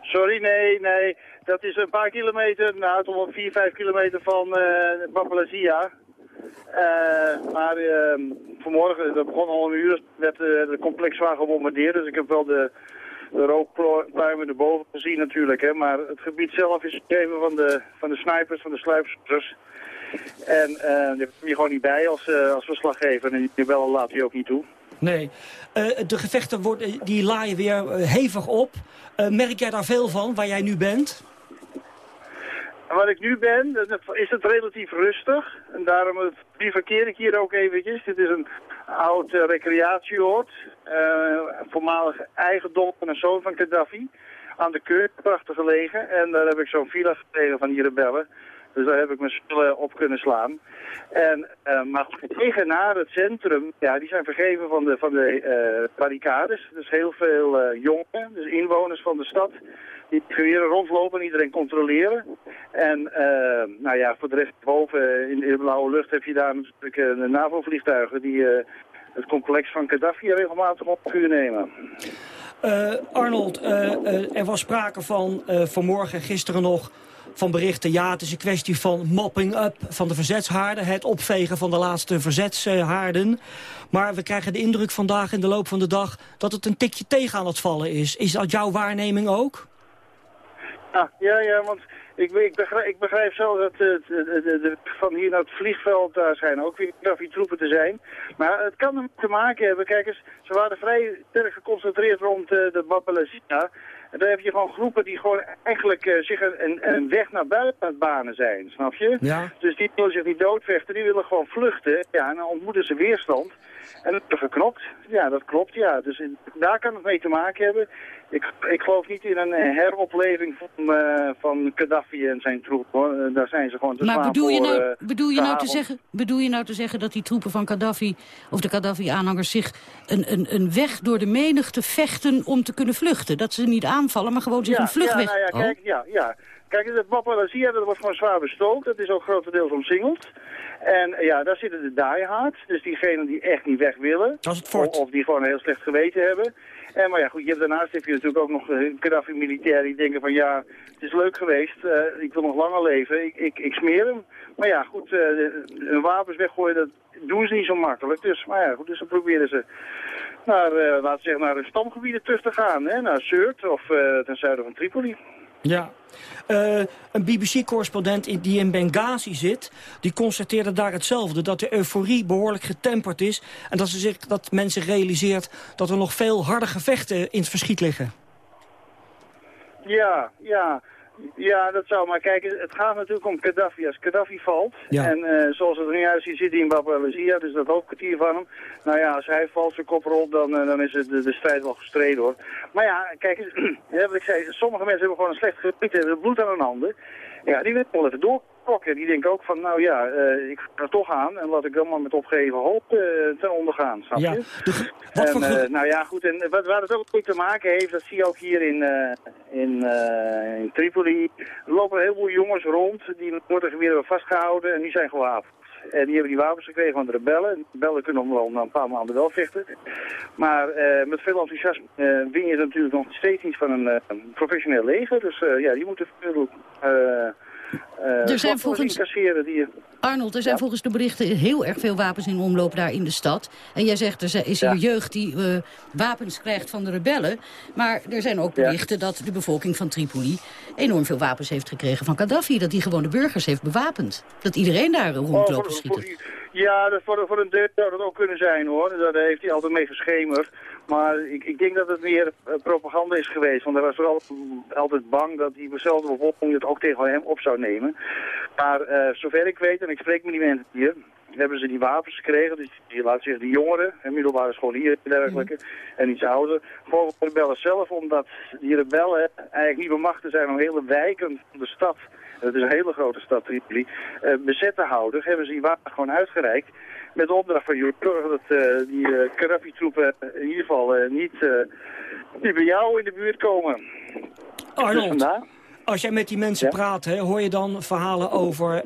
Sorry, nee, nee. Dat is een paar kilometer, nou, toch wel 4, 5 kilometer van uh. Uh, maar uh, vanmorgen, dat begon al een uur, werd uh, het complex zwaar gebombardeerd. Dus ik heb wel de, de rookpluimen erboven gezien natuurlijk. Hè. Maar het gebied zelf is gegeven van de, van de snipers, van de sluipers. En uh, je gewoon niet bij als, uh, als verslaggever. En die bellen laat je ook niet toe. Nee. Uh, de gevechten worden, die laaien weer hevig op. merk jij daar veel van, waar jij nu bent? Waar ik nu ben, is het relatief rustig. En daarom verkeer ik hier ook eventjes. Dit is een oud recreatieoord. Voormalig eigendom van een zoon van Gaddafi. Aan de keur, prachtig gelegen. En daar heb ik zo'n villa gekregen van die rebellen. Dus daar heb ik mijn spullen op kunnen slaan. En, uh, maar tegen naar het centrum, ja, die zijn vergeven van de, van de uh, barricades. Dus heel veel uh, jongeren, dus inwoners van de stad, die geweren rondlopen en iedereen controleren. En nou ja, voor de rest boven in de blauwe lucht heb je daar natuurlijk de NAVO-vliegtuigen die het complex van Gaddafi regelmatig op vuur nemen. Arnold, er was sprake van vanmorgen en gisteren nog van berichten... ja, het is een kwestie van mopping up van de verzetshaarden... het opvegen van de laatste verzetshaarden. Maar we krijgen de indruk vandaag in de loop van de dag... dat het een tikje tegen aan het vallen is. Is dat jouw waarneming ook? Ah, ja, ja, want ik, ik, begrijp, ik begrijp zo dat de, van hier naar het vliegveld, daar zijn ook weer troepen te zijn. Maar het kan te maken hebben, kijk eens, ze waren vrij sterk geconcentreerd rond uh, de Bapalazina. En dan heb je gewoon groepen die gewoon eigenlijk uh, zich een, een, weg naar buiten aan het banen zijn, snap je? Ja. Dus die willen zich niet doodvechten, die willen gewoon vluchten. Ja, en dan ontmoeten ze weerstand. En dat is geknopt. Ja, dat klopt, ja. Dus in, daar kan het mee te maken hebben. Ik, ik geloof niet in een heropleving van, uh, van Gaddafi en zijn troepen. Hoor. Daar zijn ze gewoon te Maar bedoel, voor, je nou, uh, bedoel, je nou te zeggen, bedoel je nou te zeggen dat die troepen van Gaddafi... of de Gaddafi-aanhangers zich een, een, een weg door de menigte vechten om te kunnen vluchten? Dat ze niet aanvallen, maar gewoon zich ja, een vluchtweg... Ja, nou ja, kijk, ja, ja. Kijk, het Bapalazia, dat wordt gewoon zwaar bestookt. Dat is ook grotendeels omsingeld. En ja, daar zitten de diehards, dus diegenen die echt niet weg willen. Dat is het fort. Of, of die gewoon een heel slecht geweten hebben. En, maar ja, goed, je hebt, daarnaast heb je natuurlijk ook nog uh, Gaddafi-militairen die denken van ja, het is leuk geweest, uh, ik wil nog langer leven, ik, ik, ik smeer hem. Maar ja, goed, uh, hun wapens weggooien, dat doen ze niet zo makkelijk. Dus, maar ja, goed, dus dan proberen ze naar, laten zeggen, naar hun stamgebieden terug te gaan, hè, naar Sirte of ten zuiden van Tripoli. Ja. Uh, een BBC-correspondent die in Benghazi zit... die constateerde daar hetzelfde. Dat de euforie behoorlijk getemperd is. En dat, ze zich, dat men zich realiseert dat er nog veel harde gevechten in het verschiet liggen. Ja, ja. Ja, dat zou. Maar kijk, het gaat natuurlijk om Gaddafi. Als Gaddafi valt, ja. en uh, zoals het er nu uitziet, zit hij in Bapalazia, dus dat hoofdkwartier van hem. Nou ja, als hij valt zijn kop rolt, dan, uh, dan is het de, de, strijd wel gestreden hoor. Maar ja, kijk eens, wat ik zei, sommige mensen hebben gewoon een slecht gebied, hebben bloed aan hun handen. Ja, die willen wel even Die denken ook van, nou ja, uh, ik ga er toch aan en laat ik dan maar met opgeven hoop ten onder gaan, snap je? Ja. De, wat en, voor nou ja, goed, en wat, waar het ook mee te maken heeft, dat zie je ook hier in, in, in Tripoli. Er lopen een heleboel jongens rond die worden weer vastgehouden en die zijn gewapend. En die hebben die wapens gekregen van de rebellen. De rebellen kunnen nog wel na een paar maanden wel vechten. Maar uh, met veel enthousiasme uh, win je natuurlijk nog steeds niet van een, uh, een professioneel leger. Dus ja, die moeten veel er zijn volgens... die. Arnold, er zijn ja. volgens de berichten heel erg veel wapens in omloop daar in de stad. En jij zegt, er is hier ja. jeugd die uh, wapens krijgt van de rebellen. Maar er zijn ook berichten ja. dat de bevolking van Tripoli enorm veel wapens heeft gekregen van Gaddafi. Dat die gewoon de burgers heeft bewapend. Dat iedereen daar rondlopen oh, schieten. Ja, dat voor, voor een deel zou dat ook kunnen zijn hoor. Daar heeft hij altijd mee geschemerd. Maar ik, ik denk dat het meer uh, propaganda is geweest. Want hij was vooral altijd bang dat diezelfde bevolking het ook tegen hem op zou nemen. Maar uh, zover ik weet, en ik spreek met die mensen hier... hebben ze die wapens gekregen. Dus die, laten zeggen, die jongeren, en middelbare scholieren en dergelijke, en iets ouder. Gewoon de rebellen zelf, omdat die rebellen eigenlijk niet bemachtigd zijn om hele wijken van de stad, dat is een hele grote stad Tripoli, uh, bezet te houden, hebben ze die wapens gewoon uitgereikt. Met de opdracht van zorgen dat uh, die uh, in ieder geval niet, niet bij jou in de buurt komen. Arnold, dus als jij met die mensen ja? praat, hè, hoor je dan verhalen over...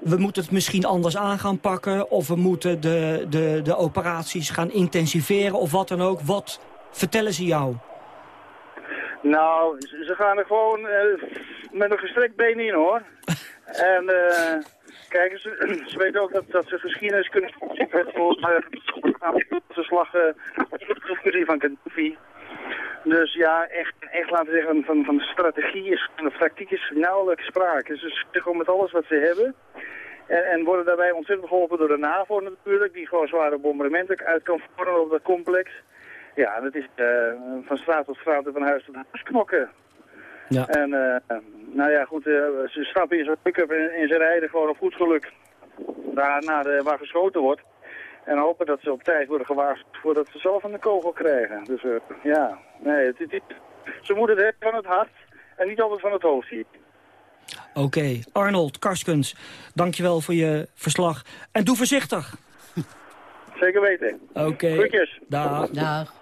We moeten het misschien anders aan gaan pakken... of we moeten de, de, de operaties gaan intensiveren of wat dan ook. Wat vertellen ze jou? Nou, ze gaan er gewoon met een gestrekt been in, hoor. en uh, kijk, ze, ze weten ook dat, dat ze geschiedenis kunnen... Volgens de slag uh, van Gaddafi... Dus ja, echt, echt laten we zeggen, van, van strategie is, en tactiek is nauwelijks sprake. Ze gewoon met alles wat ze hebben. En, en, worden daarbij ontzettend geholpen door de NAVO natuurlijk, die gewoon zware bombardementen uit kan voeren op dat complex. Ja, dat is uh, van straat tot straat en van huis tot huis knokken. Ja. En uh, nou ja, goed, uh, ze stappen in zo'n pick-up en, en, ze rijden gewoon op goed geluk daar naar waar geschoten wordt. En hopen dat ze op tijd worden gewaarschuwd voordat ze zelf een kogel krijgen. Dus uh, ja, nee, het, het, het, ze moeten het van het hart en niet altijd van het hoofd zien. Oké, okay. Arnold Karskens, dankjewel voor je verslag. En doe voorzichtig. Zeker weten. Oké. Okay. Groetjes. Dag. Dag.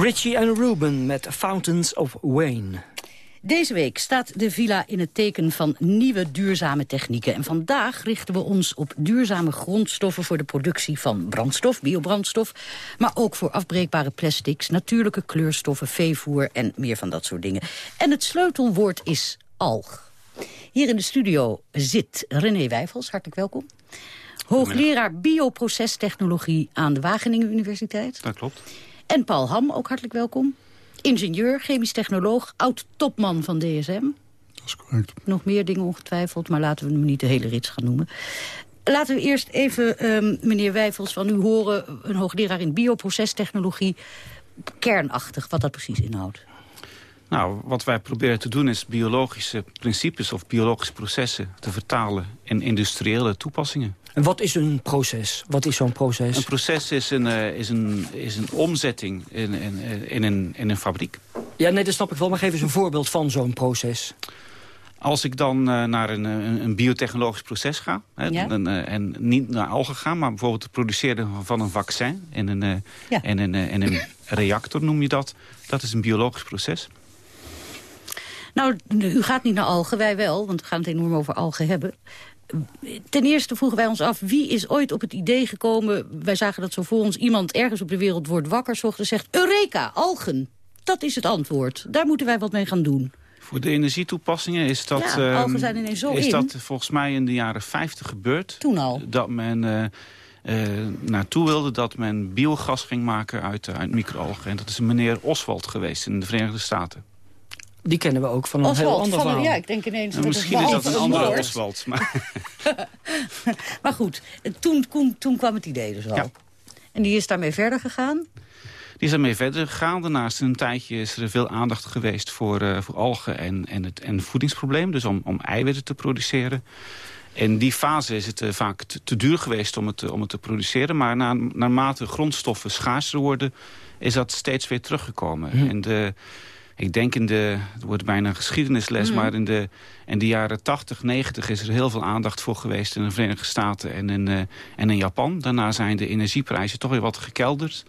Richie en Ruben met Fountains of Wayne. Deze week staat de villa in het teken van nieuwe duurzame technieken. En vandaag richten we ons op duurzame grondstoffen... voor de productie van brandstof, biobrandstof... maar ook voor afbreekbare plastics, natuurlijke kleurstoffen... veevoer en meer van dat soort dingen. En het sleutelwoord is alg. Hier in de studio zit René Wijfels, hartelijk welkom. Hoogleraar bioprocestechnologie aan de Wageningen Universiteit. Dat klopt. En Paul Ham, ook hartelijk welkom. Ingenieur, chemisch technoloog, oud-topman van DSM. Dat is correct. Nog meer dingen ongetwijfeld, maar laten we hem niet de hele rits gaan noemen. Laten we eerst even, um, meneer Wijfels, van u horen... een hoogleraar in bioprocestechnologie, kernachtig, wat dat precies inhoudt. Nou, wat wij proberen te doen is biologische principes of biologische processen te vertalen in industriële toepassingen. En wat is een proces? Wat is zo'n proces? Een proces is een, uh, is een, is een omzetting in, in, in, een, in een fabriek. Ja, nee, dat snap ik wel. Maar geef eens een voorbeeld van zo'n proces. Als ik dan uh, naar een, een, een, biotechnologisch proces ga... Hè, Ja. dan, uh, en niet naar algen ga, maar bijvoorbeeld het produceren van een vaccin... in een, uh, Ja. in een, in een reactor noem je dat. Dat is een biologisch proces. Nou, u gaat niet naar algen, wij wel, want we gaan het enorm over algen hebben. Ten eerste vroegen wij ons af, wie is ooit op het idee gekomen... wij zagen dat zo voor ons, iemand ergens op de wereld wordt wakker... zocht en zegt, Eureka, algen. Dat is het antwoord. Daar moeten wij wat mee gaan doen. Voor de energietoepassingen is dat, Ja, ehm, algen zijn ineens zo is in. dat volgens mij in de jaren 50 gebeurd. Toen al. Dat men eh, eh, naartoe wilde dat men biogas ging maken uit, eh, uit microalgen. En dat is een meneer Oswald geweest in de Verenigde Staten. Die kennen we ook van een heel ander van een- verhaal. ja, ik denk ineens... En dat misschien is dat een andere. Oswald. Maar Maar goed, toen, toen, toen kwam het idee dus al. Ja. En die is daarmee verder gegaan. Die is daarmee verder gegaan. Daarnaast een tijdje is er veel aandacht geweest voor, eh, voor algen en, en het en voedingsprobleem. Dus om, om eiwitten te produceren. In die fase is het eh, vaak te, te duur geweest om het, om het te produceren. Maar na, naarmate grondstoffen schaarser worden, is dat steeds weer teruggekomen. Hm. En de, ik denk in de, het wordt bijna een geschiedenisles, Hm. maar in de, in de jaren 80, 90 is er heel veel aandacht voor geweest in de Verenigde Staten en in, eh, en in Japan. Daarna zijn de energieprijzen toch weer wat gekelderd.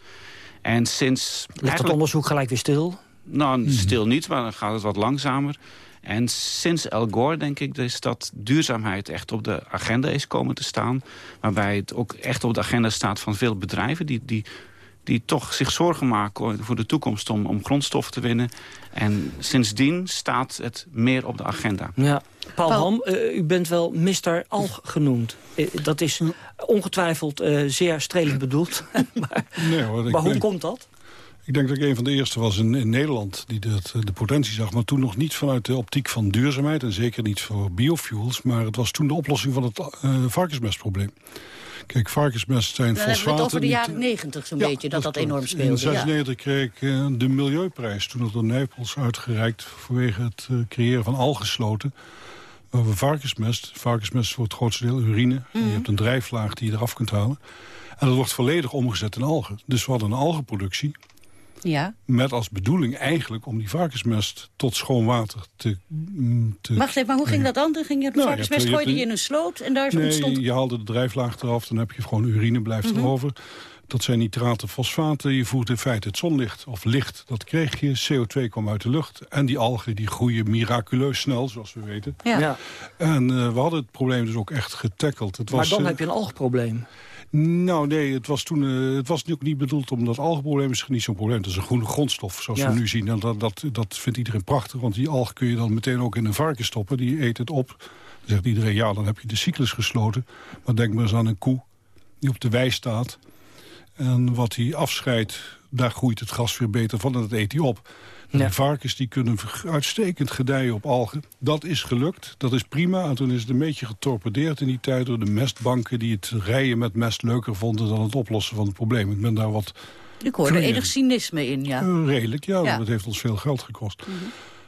En sinds... Ligt dat eigenlijk- onderzoek gelijk weer stil? nou, stil niet, maar dan gaat het wat langzamer. En sinds Al Gore denk ik dus dat duurzaamheid echt op de agenda is komen te staan. Waarbij het ook echt op de agenda staat van veel bedrijven... die, die, die toch zich zorgen maken voor de toekomst om, om grondstoffen te winnen. En sindsdien staat het meer op de agenda. Ja. Paul, Paul- Ham, eh, u bent wel Mr. Alg genoemd. Eh, dat is ongetwijfeld eh, zeer strelend bedoeld. maar Nee, hoor, ik maar hoe denk- komt dat? Ik denk dat ik een van de eerste was in, in Nederland die dat, de potentie zag. Maar toen nog niet vanuit de optiek van duurzaamheid. En zeker niet voor biofuels. Maar het was toen de oplossing van het eh, varkensmestprobleem. Kijk, varkensmest zijn Dan hebben we fosfaten. het over de jaren negentig zo'n Ja, beetje, dat dat, enorm speelde. In 96 kreeg ik eh, de Milieuprijs toen het door Nijpels uitgereikt... vanwege het eh, creëren van algesloten. Over varkensmest. Varkensmest is voor het grootste deel urine. En Mhm. je hebt een drijflaag die je eraf kunt halen. En dat wordt volledig omgezet in algen. Dus we hadden een algenproductie... Ja. Met als bedoeling eigenlijk om die varkensmest tot schoon water te... mm, te Wacht even, maar hoe ging dat dan? Dan ging je de Nou, varkensmest je hebt- gooide je in een sloot en daar Nee, ontstond... je haalde de drijflaag eraf, dan heb je gewoon urine, blijft Mhm. erover. Dat zijn nitraten, fosfaten. Je voert in feite het zonlicht of licht, dat kreeg je. CO2 kwam uit de lucht. En die algen die groeien miraculeus snel, zoals we weten. Ja. Ja. En eh, we hadden het probleem dus ook echt getackeld. Het Maar was, dan eh, heb je een algprobleem. Nou, nee, het was toen eh, het was ook niet bedoeld om dat algenprobleem is niet zo'n probleem. Het is een groene grondstof, zoals Ja. we nu zien. En dat, dat, dat vindt iedereen prachtig, want die alg kun je dan meteen ook in een varken stoppen. Die eet het op. Dan zegt iedereen, ja, dan heb je de cyclus gesloten. Maar denk maar eens aan een koe die op de wei staat. En wat hij afscheidt, daar groeit het gras weer beter van en dat eet hij op. En Die varkens die kunnen uitstekend gedijen op algen. Dat is gelukt, dat is prima. En toen is het een beetje getorpedeerd in die tijd... door de mestbanken die het rijden met mest leuker vonden... dan het oplossen van het probleem. Ik ben daar wat... Ik hoorde enig cynisme in, ja. Eh, redelijk, ja, Ja. Dat heeft ons veel geld gekost.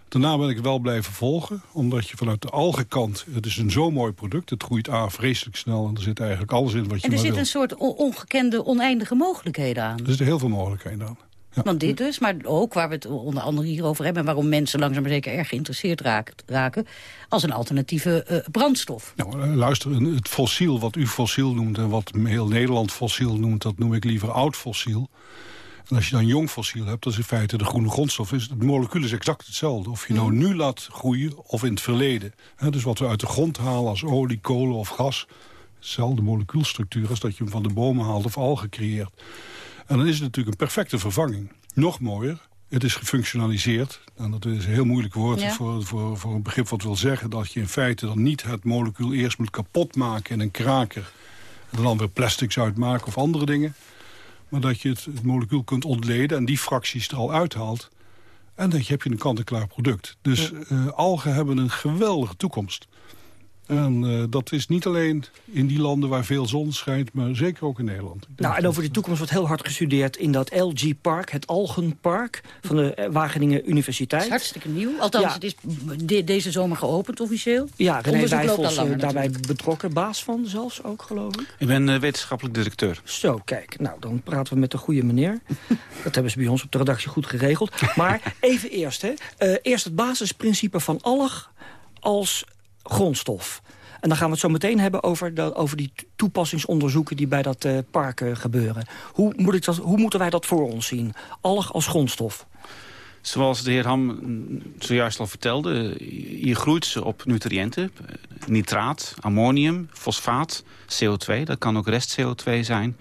Daarna ben ik wel blijven volgen, omdat je vanuit de algenkant... het is een zo mooi product, het groeit A vreselijk snel... en er zit eigenlijk alles in wat je En er zit wil. een soort on- ongekende, oneindige mogelijkheden aan. Er zitten heel veel mogelijkheden aan. Want dit dus, maar ook waar we het onder andere hier over hebben... en waarom mensen langzaam maar zeker erg geïnteresseerd raken... als een alternatieve eh, brandstof. Nou, eh, luister, het fossiel, wat u fossiel noemt... en wat heel Nederland fossiel noemt, dat noem ik liever oud fossiel. En als je dan jong fossiel hebt, dat is in feite de groene grondstof. Is, het molecuul is exact hetzelfde. Of je nou nu laat groeien of in het verleden. dus wat we uit de grond halen als olie, kolen of gas... hetzelfde molecuulstructuur als dat je hem van de bomen haalt of algen creëert. En dan is het natuurlijk een perfecte vervanging. Nog mooier, het is gefunctionaliseerd. En dat is een heel moeilijk woord voor, voor, voor een begrip wat wil zeggen... dat je in feite dan niet het molecuul eerst moet kapotmaken in een kraker... en dan weer plastics uitmaken of andere dingen. Maar dat je het, het molecuul kunt ontleden en die fracties er al uithaalt. En dat je, heb je een kant-en-klaar product. Dus uh, algen hebben een geweldige toekomst. En uh, dat is niet alleen in die landen waar veel zon schijnt... maar zeker ook in Nederland. Nou, en over de toekomst wordt heel hard gestudeerd in dat LG Park... het Algenpark van de eh, Wageningen Universiteit. hartstikke nieuw. Althans, het is de, deze zomer geopend officieel. Ja, René Wijfels uh, daarbij betrokken. Baas van zelfs ook, geloof ik. Ik ben uh, wetenschappelijk directeur. Zo, kijk. Nou, dan praten we met de goede meneer. dat hebben ze bij ons op de redactie goed geregeld. Maar even eerst, hè. eerst het basisprincipe van alg als grondstof. En dan gaan we het zo meteen hebben over, over die toepassingsonderzoeken... die bij dat uh, park uh, gebeuren. Hoe, moet ik dat, hoe moeten wij dat voor ons zien? Alg als grondstof. Zoals de heer Ham zojuist al vertelde... je groeit ze op nutriënten. Nitraat, ammonium, fosfaat, CO2. Dat kan ook rest CO2 zijn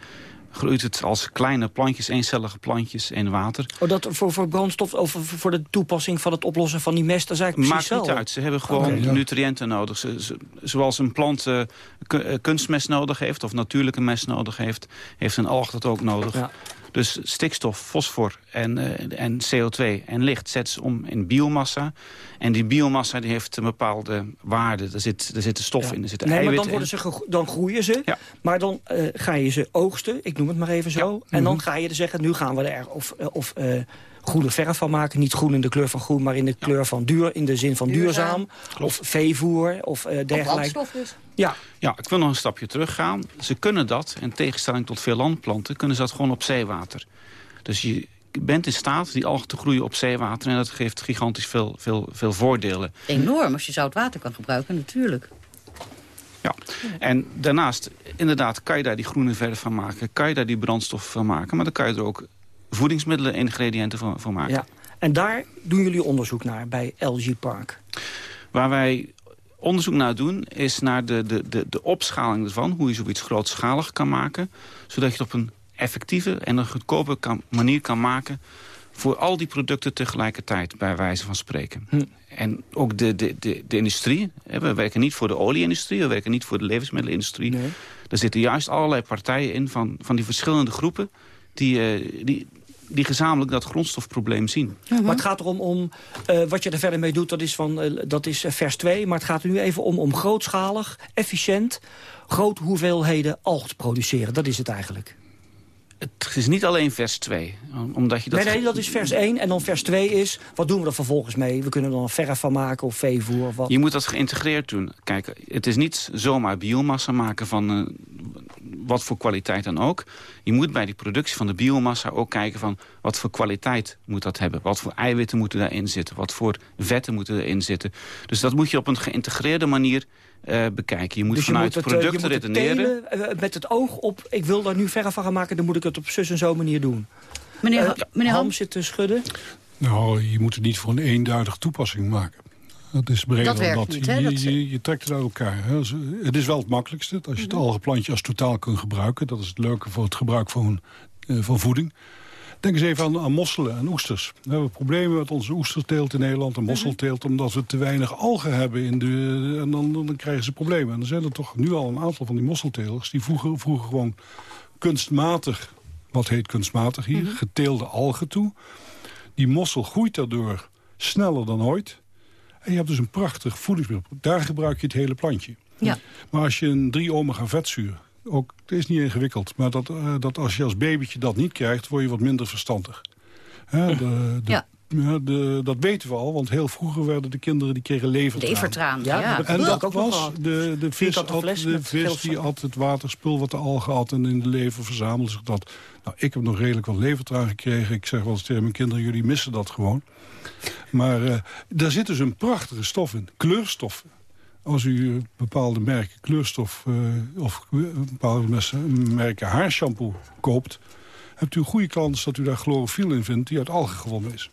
groeit het als kleine plantjes, eencellige plantjes in water. Oh, dat voor, voor brandstof of voor de toepassing van het oplossen van die mest, dat is eigenlijk Maakt niet uit. Ze hebben gewoon nutriënten nodig. Ze, zoals een plant uh, kunstmest nodig heeft of natuurlijke mest nodig heeft, heeft een alg dat ook nodig. Ja. Dus stikstof, fosfor en, uh, en CO2 en licht zet ze om in biomassa. En die biomassa die heeft een bepaalde waarde. Er zit, er zitten stof in, er zitten nee, maar dan, worden ze dan groeien ze. Ja. Maar dan uh, ga je ze oogsten, ik noem het maar even zo. Ja. En dan mhm. ga je er zeggen, nu gaan we er of, of uh, groene verf van maken. Niet groen in de kleur van groen, maar in de kleur van duur, in de zin van duurzaam. Of veevoer of uh, dergelijke. Of dus. Ja. ja, ik wil nog een stapje teruggaan. Ze kunnen dat, in tegenstelling tot veel landplanten, kunnen ze dat gewoon op zeewater. Dus je bent in staat die algen te groeien op zeewater. En dat geeft gigantisch veel, veel, veel voordelen. Enorm, als je zout water kan gebruiken, natuurlijk. Ja, en daarnaast, inderdaad, kan je daar die groene verf van maken. Kan je daar die brandstof van maken. Maar dan kan je er ook voedingsmiddelen, ingrediënten van, van maken. Ja. En daar doen jullie onderzoek naar bij LG Park? Waar wij onderzoek naar doen is naar de, de, de, de opschaling ervan. Hoe je zoiets grootschalig kan maken. Zodat je het op een effectieve en een goedkope kan, manier kan maken... voor al die producten tegelijkertijd, bij wijze van spreken. Hm. En ook de, de, de, de industrie. We werken niet voor de olieindustrie, we werken niet voor de levensmiddelenindustrie. Nee. Er zitten juist allerlei partijen in van, van die verschillende groepen... die, uh, die, die gezamenlijk dat grondstofprobleem zien. Maar het gaat erom om, uh, wat je er verder mee doet, dat is, van, uh, dat is vers 2. Maar het gaat er nu even om, om grootschalig, efficiënt, grote hoeveelheden alg te produceren. Dat is het eigenlijk. Het is niet alleen vers 2. Omdat je dat... Nee, nee, dat is vers 1. En dan vers 2 is, wat doen we er vervolgens mee? We kunnen er dan verf van maken of veevoer of wat. Je moet dat geïntegreerd doen. Kijk, het is niet zomaar biomassa maken van uh, wat voor kwaliteit dan ook. Je moet bij die productie van de biomassa ook kijken van... wat voor kwaliteit moet dat hebben? Wat voor eiwitten moeten daarin zitten? Wat voor vetten moeten erin zitten? Dus dat moet je op een geïntegreerde manier uh, bekijken. Je moet dus vanuit het, product uh, redeneren. Telen, uh, met het oog op, ik wil daar nu verre van gaan maken... dan moet ik het op zus en zo manier doen. Meneer, ha meneer Ham zit te schudden. Nou, je moet het niet voor een eenduidige toepassing maken. Dat is breder dat dan dat. Niet, hè? Je, je, je, trekt het uit elkaar. Hè. Het is wel het makkelijkste als je het mhm. algenplantje als totaal kunt gebruiken. Dat is het leuke voor het gebruik van, uh, van voeding. Denk eens even aan, aan, mosselen en oesters. We hebben problemen met onze oesterteelt in Nederland en mosselteelt... omdat we te weinig algen hebben in de, en dan, dan krijgen ze problemen. En er zijn er toch nu al een aantal van die mosseltelers... die voegen gewoon kunstmatig, wat heet kunstmatig hier... Mm geteelde algen toe. Die mossel groeit daardoor sneller dan ooit... En je hebt dus een prachtig voedingsmiddel. Daar gebruik je het hele plantje. Ja. Maar als je een 3 omega vetzuur... Ook, het is niet ingewikkeld, maar dat, uh, dat als je als babytje dat niet krijgt... word je wat minder verstandig. Hè, de, de, ja. De, dat weten we al, want heel vroeger werden de kinderen die kregen levertraan. Levertraan, ja. ja. En dat, dat was de, de vis, had, de vis die had het waterspul wat de algen had en in de lever verzamelde zich dat. Nou, ik heb nog redelijk wat levertraan gekregen. Ik zeg wel eens tegen mijn kinderen, jullie missen dat gewoon. Maar uh, daar zit dus een prachtige stof in, kleurstoffen. Als u bepaalde merken kleurstof uh, of bepaalde merken haarshampoo koopt... hebt u een goede kans dat u daar chlorofiel in vindt... die uit algen gewonnen is.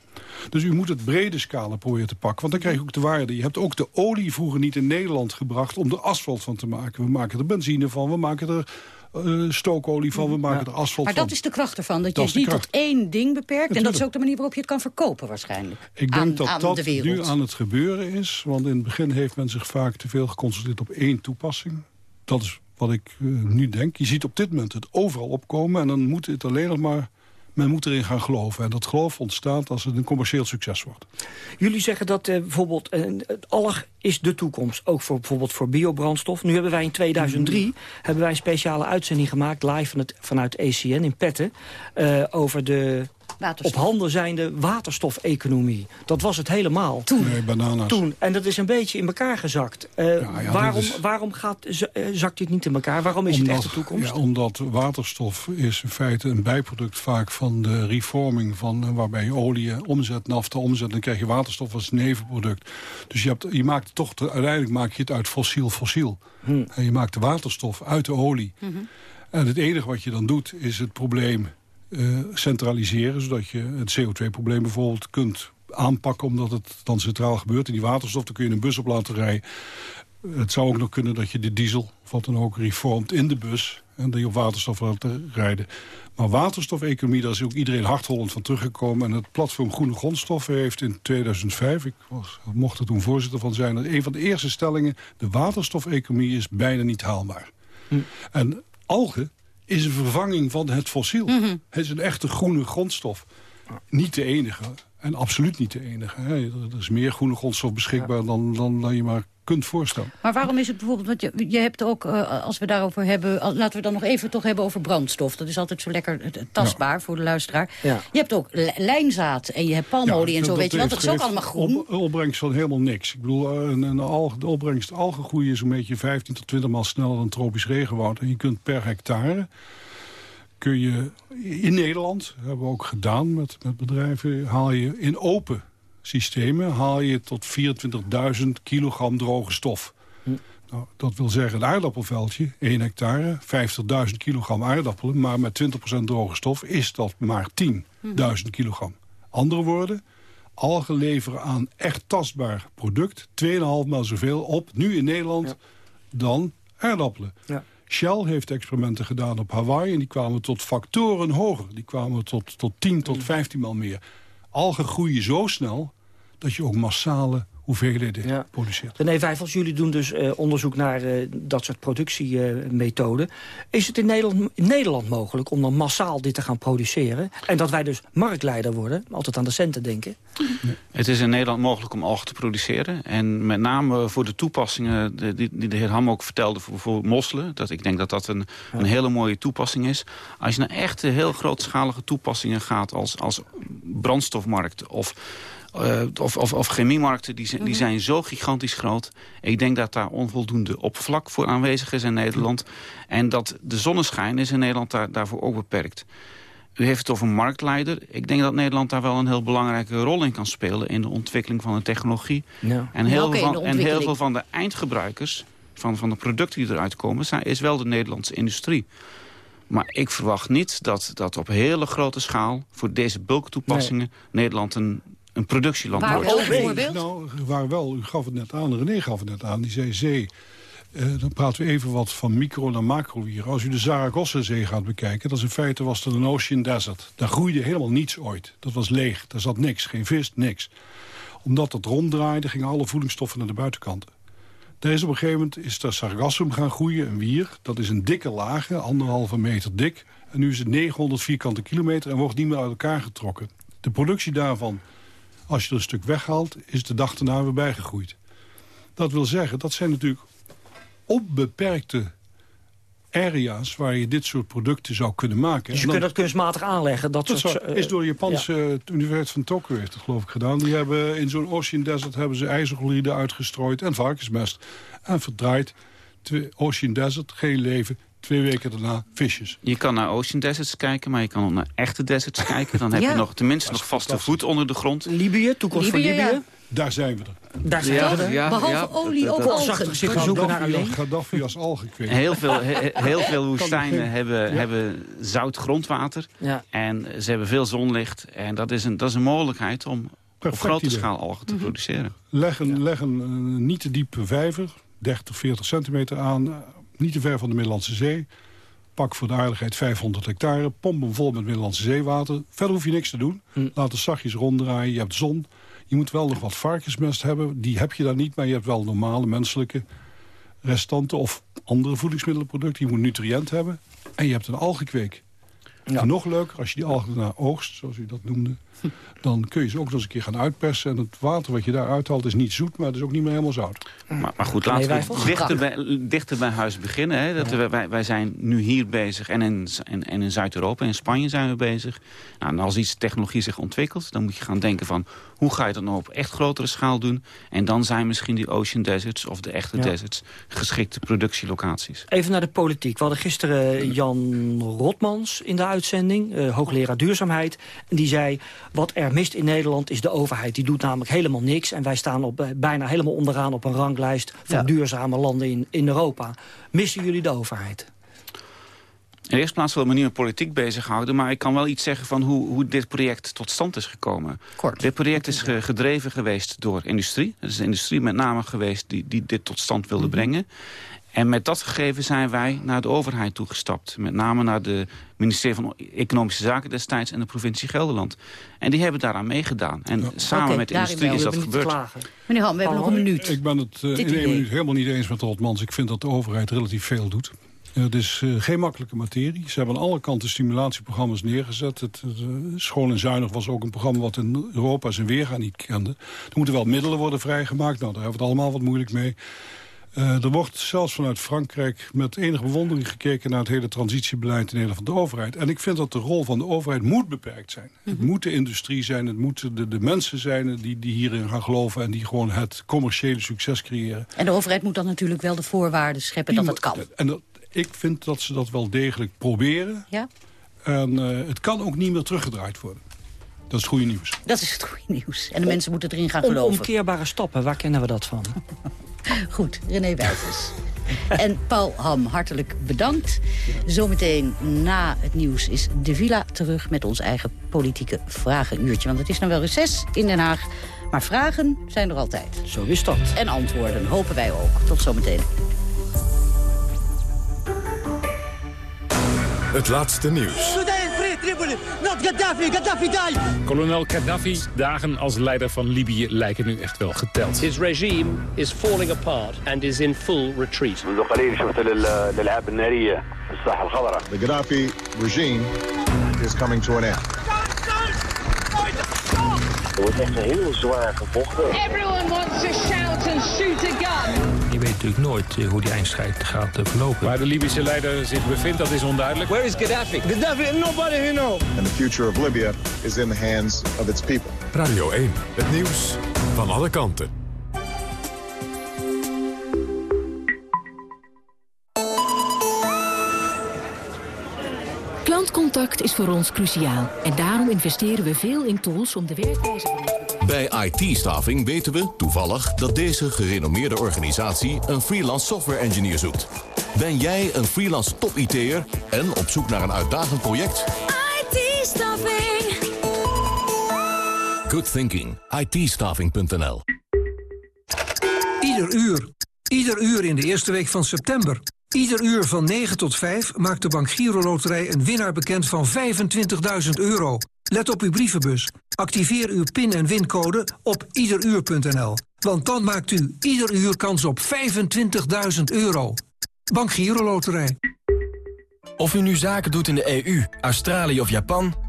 Dus u moet het brede scala proberen te pakken. Want dan krijg je ook de waarde. Je hebt ook de olie vroeger niet in Nederland gebracht... om er asfalt van te maken. We maken er benzine van, we maken er uh, stookolie van, we maken er asfalt maar van. dat is de kracht ervan, dat, je het niet tot één ding beperkt. en dat is ook de manier waarop je het kan verkopen waarschijnlijk. Ik denk dat aan dat de nu aan het gebeuren is. Want in het begin heeft men zich vaak te veel geconcentreerd op één toepassing. Dat is wat ik uh, nu denk. Je ziet op dit moment het overal opkomen. En dan moet het alleen nog maar men moet erin gaan geloven. En dat geloof ontstaat als het een commercieel succes wordt. Jullie zeggen dat uh, bijvoorbeeld uh, alg is de toekomst. Ook voor, bijvoorbeeld voor biobrandstof. Nu hebben wij in 2003 mm. hebben wij een speciale uitzending gemaakt... live van het, vanuit ECN in Petten... Uh, over de op handen zijnde waterstofeconomie. Dat was het helemaal. Toen. Nee, bananas. Toen. En dat is een beetje in elkaar gezakt. Uh, ja, ja, waarom is... waarom gaat, zakt dit niet in elkaar? Waarom is omdat, het echt de toekomst? Ja, omdat waterstof is in feite een bijproduct vaak van de reforming... Van, waarbij je olie omzet, nafta omzet... dan krijg je waterstof als nevenproduct. Dus je, hebt, je maakt toch, uiteindelijk maak je het uit fossiel fossiel. Hm. En je maakt de waterstof uit de olie. Hm. En het enige wat je dan doet is het probleem uh, centraliseren... zodat je het CO2-probleem bijvoorbeeld kunt aanpakken... omdat het dan centraal gebeurt. En die waterstof, daar kun je een bus op laten rijden. Het zou ook nog kunnen dat je de diesel, wat dan ook, reformt in de bus... en die op waterstof laten rijden. Maar waterstofeconomie, daar is ook iedereen hardhollend van teruggekomen. En het platform Groene Grondstoffen heeft in 2005... ik was, mocht er toen voorzitter van zijn... een van de eerste stellingen... de waterstofeconomie is bijna niet haalbaar. Hm. En algen is een vervanging van het fossiel. Mm -hmm. Het is een echte groene grondstof. Niet de enige. En absoluut niet de enige. Hè. Er is meer groene grondstof beschikbaar ja. dan, dan, dan je maar kunt voorstellen. Maar waarom is het bijvoorbeeld, want je, je hebt ook, uh, als we daarover hebben... laten we dan nog even toch hebben over brandstof. Dat is altijd zo lekker uh, tastbaar ja. voor de luisteraar. Ja. Je hebt ook lijnzaad en je hebt palmolie en zo, weet je wel. Dat is ook allemaal groen. Op, opbrengst van helemaal niks. Ik bedoel, een, een alg, de opbrengst algengroei is een beetje 15 tot 20 maal sneller dan tropisch regenwoud. En je kunt per hectare kun je in Nederland, dat hebben we ook gedaan met, met bedrijven... haal je in open systemen haal je tot 24.000 kilogram droge stof. Hm. Nou, dat wil zeggen, een aardappelveldje, 1 hectare, 50.000 kilogram aardappelen... maar met 20% droge stof is dat maar 10.000 hm. kilogram. Andere woorden, algen leveren aan echt tastbaar product... 2,5 maal zoveel op, nu in Nederland, ja. dan aardappelen. Ja. Shell heeft experimenten gedaan op Hawaii... en die kwamen tot factoren hoger. Die kwamen tot, tot 10 tot 15 maal meer. Algen groeien zo snel dat je ook massale hoeveelheden ja. produceert. René Vijfels, jullie doen dus uh, onderzoek naar uh, dat soort productiemethoden. Uh, is het in Nederland, in Nederland mogelijk om dan massaal dit te gaan produceren? En dat wij dus marktleider worden? Altijd aan de centen denken. Nee. Het is in Nederland mogelijk om algen te produceren. En met name voor de toepassingen die, die de heer Ham ook vertelde... voor bijvoorbeeld mosselen. Dat ik denk dat dat een, een hele mooie toepassing is. Als je naar echte heel grootschalige toepassingen gaat... als, als brandstofmarkt of... Uh, of, of, of chemiemarkten, die, die zijn zo gigantisch groot. Ik denk dat daar onvoldoende oppervlak voor aanwezig is in Nederland. En dat de zonneschijn is in Nederland daar, daarvoor ook beperkt. U heeft het over marktleider. Ik denk dat Nederland daar wel een heel belangrijke rol in kan spelen... in de ontwikkeling van de technologie. Ja. En, heel veel van, en heel veel van de eindgebruikers... van, van de producten die eruit komen... Zijn, is wel de Nederlandse industrie. Maar ik verwacht niet dat, dat op hele grote schaal... voor deze bulktoepassingen nee. Nederland een een productieland waar wordt. bijvoorbeeld? Nou, waar wel, u gaf het net aan, René gaf het net aan, die zei zee. Uh, dan praten we even wat van micro naar macro hier. Als u de Zaragoza-zee gaat bekijken, dat is in feite was het een ocean desert. Daar groeide helemaal niets ooit. Dat was leeg, daar zat niks, geen vis, niks. Omdat het ronddraaide, gingen alle voedingsstoffen naar de buitenkanten. Daar is op een gegeven moment is er sargassum gaan groeien, een wier. Dat is een dikke lage, anderhalve meter dik. En nu is het 900 vierkante kilometer en wordt niet meer uit elkaar getrokken. De productie daarvan als je er een stuk weghaalt, is de dag daarna weer bijgegroeid. Dat wil zeggen, dat zijn natuurlijk onbeperkte area's waar je dit soort producten zou kunnen maken. Dus je dan, kunt dat kunstmatig aanleggen? Dat, dat soort, is door de Japanse ja. Universiteit van Tokyo heeft het geloof ik gedaan. Die hebben in zo'n Ocean Desert hebben ze uitgestrooid en varkensmest. En verdraaid. Ocean Desert, geen leven, twee weken daarna visjes. Je kan naar ocean deserts kijken, maar je kan ook naar echte deserts kijken. Dan heb ja. je nog tenminste nog vaste voet onder de grond. Libië, toekomst Libië, van Libië. Ja. Daar zijn we er. Daar zijn we er. Ja, Behalve ja, olie dat- algen. zich zoeken naar alleen. Gaddafi als algenkweek. Heel veel, he- heel veel woestijnen hebben, Ja. hebben zout grondwater. Ja. En ze hebben veel zonlicht. En dat is een, dat is een mogelijkheid om op grote idee. schaal algen te produceren. Leg een, leg een eh, niet te diepe vijver, 30, 40 centimeter aan. Niet te ver van de Middellandse Zee. Pak voor de aardigheid 500 hectare. Pomp hem vol met Middellandse zeewater. Verder hoef je niks te doen. Laat het zachtjes ronddraaien. Je hebt zon. Je moet wel nog wat varkensmest hebben. Die heb je daar niet, maar je hebt wel normale menselijke restanten... of andere voedingsmiddelenproducten. Je moet nutriënt hebben. En je hebt een algenkweek. En nog leuker, als je die algen daarna oogst, zoals u dat noemde... dan kun je ze ook nog eens een keer gaan uitpersen. En het water wat je daar uithaalt is niet zoet, maar het is ook niet meer helemaal zout. Maar, maar goed, laten we dichter bij, dichter bij huis beginnen. Hè. Dat we- wij, wij zijn nu hier bezig en in, en, en in Zuid-Europa, in Spanje zijn we bezig. Nou, en als iets technologie zich ontwikkelt, dan moet je gaan denken van... hoe ga je dat nou op echt grotere schaal doen? En dan zijn misschien die ocean deserts of de echte Ja. deserts geschikte productielocaties. Even naar de politiek. We hadden gisteren Jan Rotmans in de uitzending, eh, hoogleraar duurzaamheid. En die zei, wat er mist in Nederland is de overheid. Die doet namelijk helemaal niks. En wij staan op, eh, bijna helemaal onderaan op een ranglijst... van Ja. duurzame landen in, in Europa. Missen jullie de overheid? In de eerste plaats wil ik me niet met politiek bezighouden... maar ik kan wel iets zeggen van hoe, hoe dit project tot stand is gekomen. Kort. Dit project is ge- gedreven geweest door industrie. Het is de industrie met name geweest die, die dit tot stand wilde Mhm. brengen. En met dat gegeven zijn wij naar de overheid toegestapt. Met name naar de ministerie van Economische Zaken destijds... en de provincie Gelderland. En die hebben daaraan meegedaan. En samen met de industrie is dat gebeurd. klagen. Meneer Han, we hebben nog een minuut. Ik ben het eh, in één minuut helemaal niet eens met Rotmans. Ik vind dat de overheid relatief veel doet. Eh, Het is eh, geen makkelijke materie. Ze hebben aan alle kanten stimulatieprogramma's neergezet. Het, het, Schoon en Zuinig was ook een programma wat in Europa zijn weerga niet kende. Er moeten wel middelen worden vrijgemaakt. Nou, daar hebben we het allemaal wat moeilijk mee. Eh, er wordt zelfs vanuit Frankrijk met enige bewondering gekeken... naar het hele transitiebeleid in Nederland van de overheid. En ik vind dat de rol van de overheid moet beperkt zijn. Het moet de industrie zijn, het moeten de, de mensen zijn... Die, die hierin gaan geloven en die gewoon het commerciële succes creëren. En de overheid moet dan natuurlijk wel de voorwaarden scheppen dat dat kan. En dat, ik vind dat ze dat wel degelijk proberen. Ja? En eh, het kan ook niet meer teruggedraaid worden. Dat is het goede nieuws. Dat is het goede nieuws. En de mensen moeten erin gaan geloven. Omkeerbare stappen, waar kennen we dat van? Goed, René Wijfels. en Paul Ham, hartelijk bedankt. Zometeen na het nieuws is De Villa terug met ons eigen politieke vragenuurtje. Want het is nou wel reces in Den Haag, maar vragen zijn er altijd. Zo is dat. En antwoorden hopen wij ook. Tot zometeen. Het laatste nieuws Sudan free Tripoli, not Gaddafi, Gaddafi die. Kolonel Gaddafi's dagen als leider van Libië lijken nu echt wel geteld. His regime is falling apart and is in full retreat. منذ قليل شفت الالعاب الناريه في الساحه الخضراء. The Gaddafi regime is coming to an end. Er wordt echt heel zwaar gevochten. Everyone wants to shout and shoot a gun. Je weet natuurlijk nooit eh, hoe die eindstrijd gaat eh, verlopen. Waar de Libische leider zich bevindt, dat is onduidelijk. Where is Gaddafi? Gaddafi, nobody who knows. And the future of Libya is in the hands of its people. Radio 1, het nieuws van alle kanten. Klantcontact is voor ons cruciaal. En daarom investeren we veel in tools om de werkwijze bedrijf... Bij IT-staving weten we toevallig dat deze gerenommeerde organisatie een freelance software engineer zoekt. Ben jij een freelance top-IT'er en op zoek naar een uitdagend project? IT-staffing. Good thinking. IT-staving.nl Ieder uur. Ieder uur in de eerste week van september. Ieder uur van 9 tot 5 maakt de Bank Giro Loterij een winnaar bekend van 25.000 euro. Let op uw brievenbus. Activeer uw PIN- en wincode op iederuur.nl. Want dan maakt u ieder uur kans op 25.000 euro. Bank Giro Loterij. Of u nu zaken doet in de EU, Australië of Japan...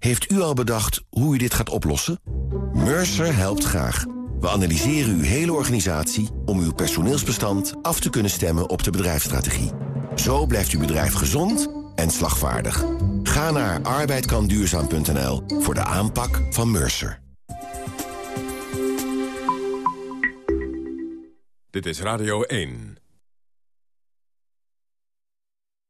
Heeft u al bedacht hoe u dit gaat oplossen? Mercer helpt graag. We analyseren uw hele organisatie om uw personeelsbestand af te kunnen stemmen op de bedrijfsstrategie. Zo blijft uw bedrijf gezond en slagvaardig. Ga naar arbeidkanduurzaam.nl voor de aanpak van Mercer. Dit is Radio 1.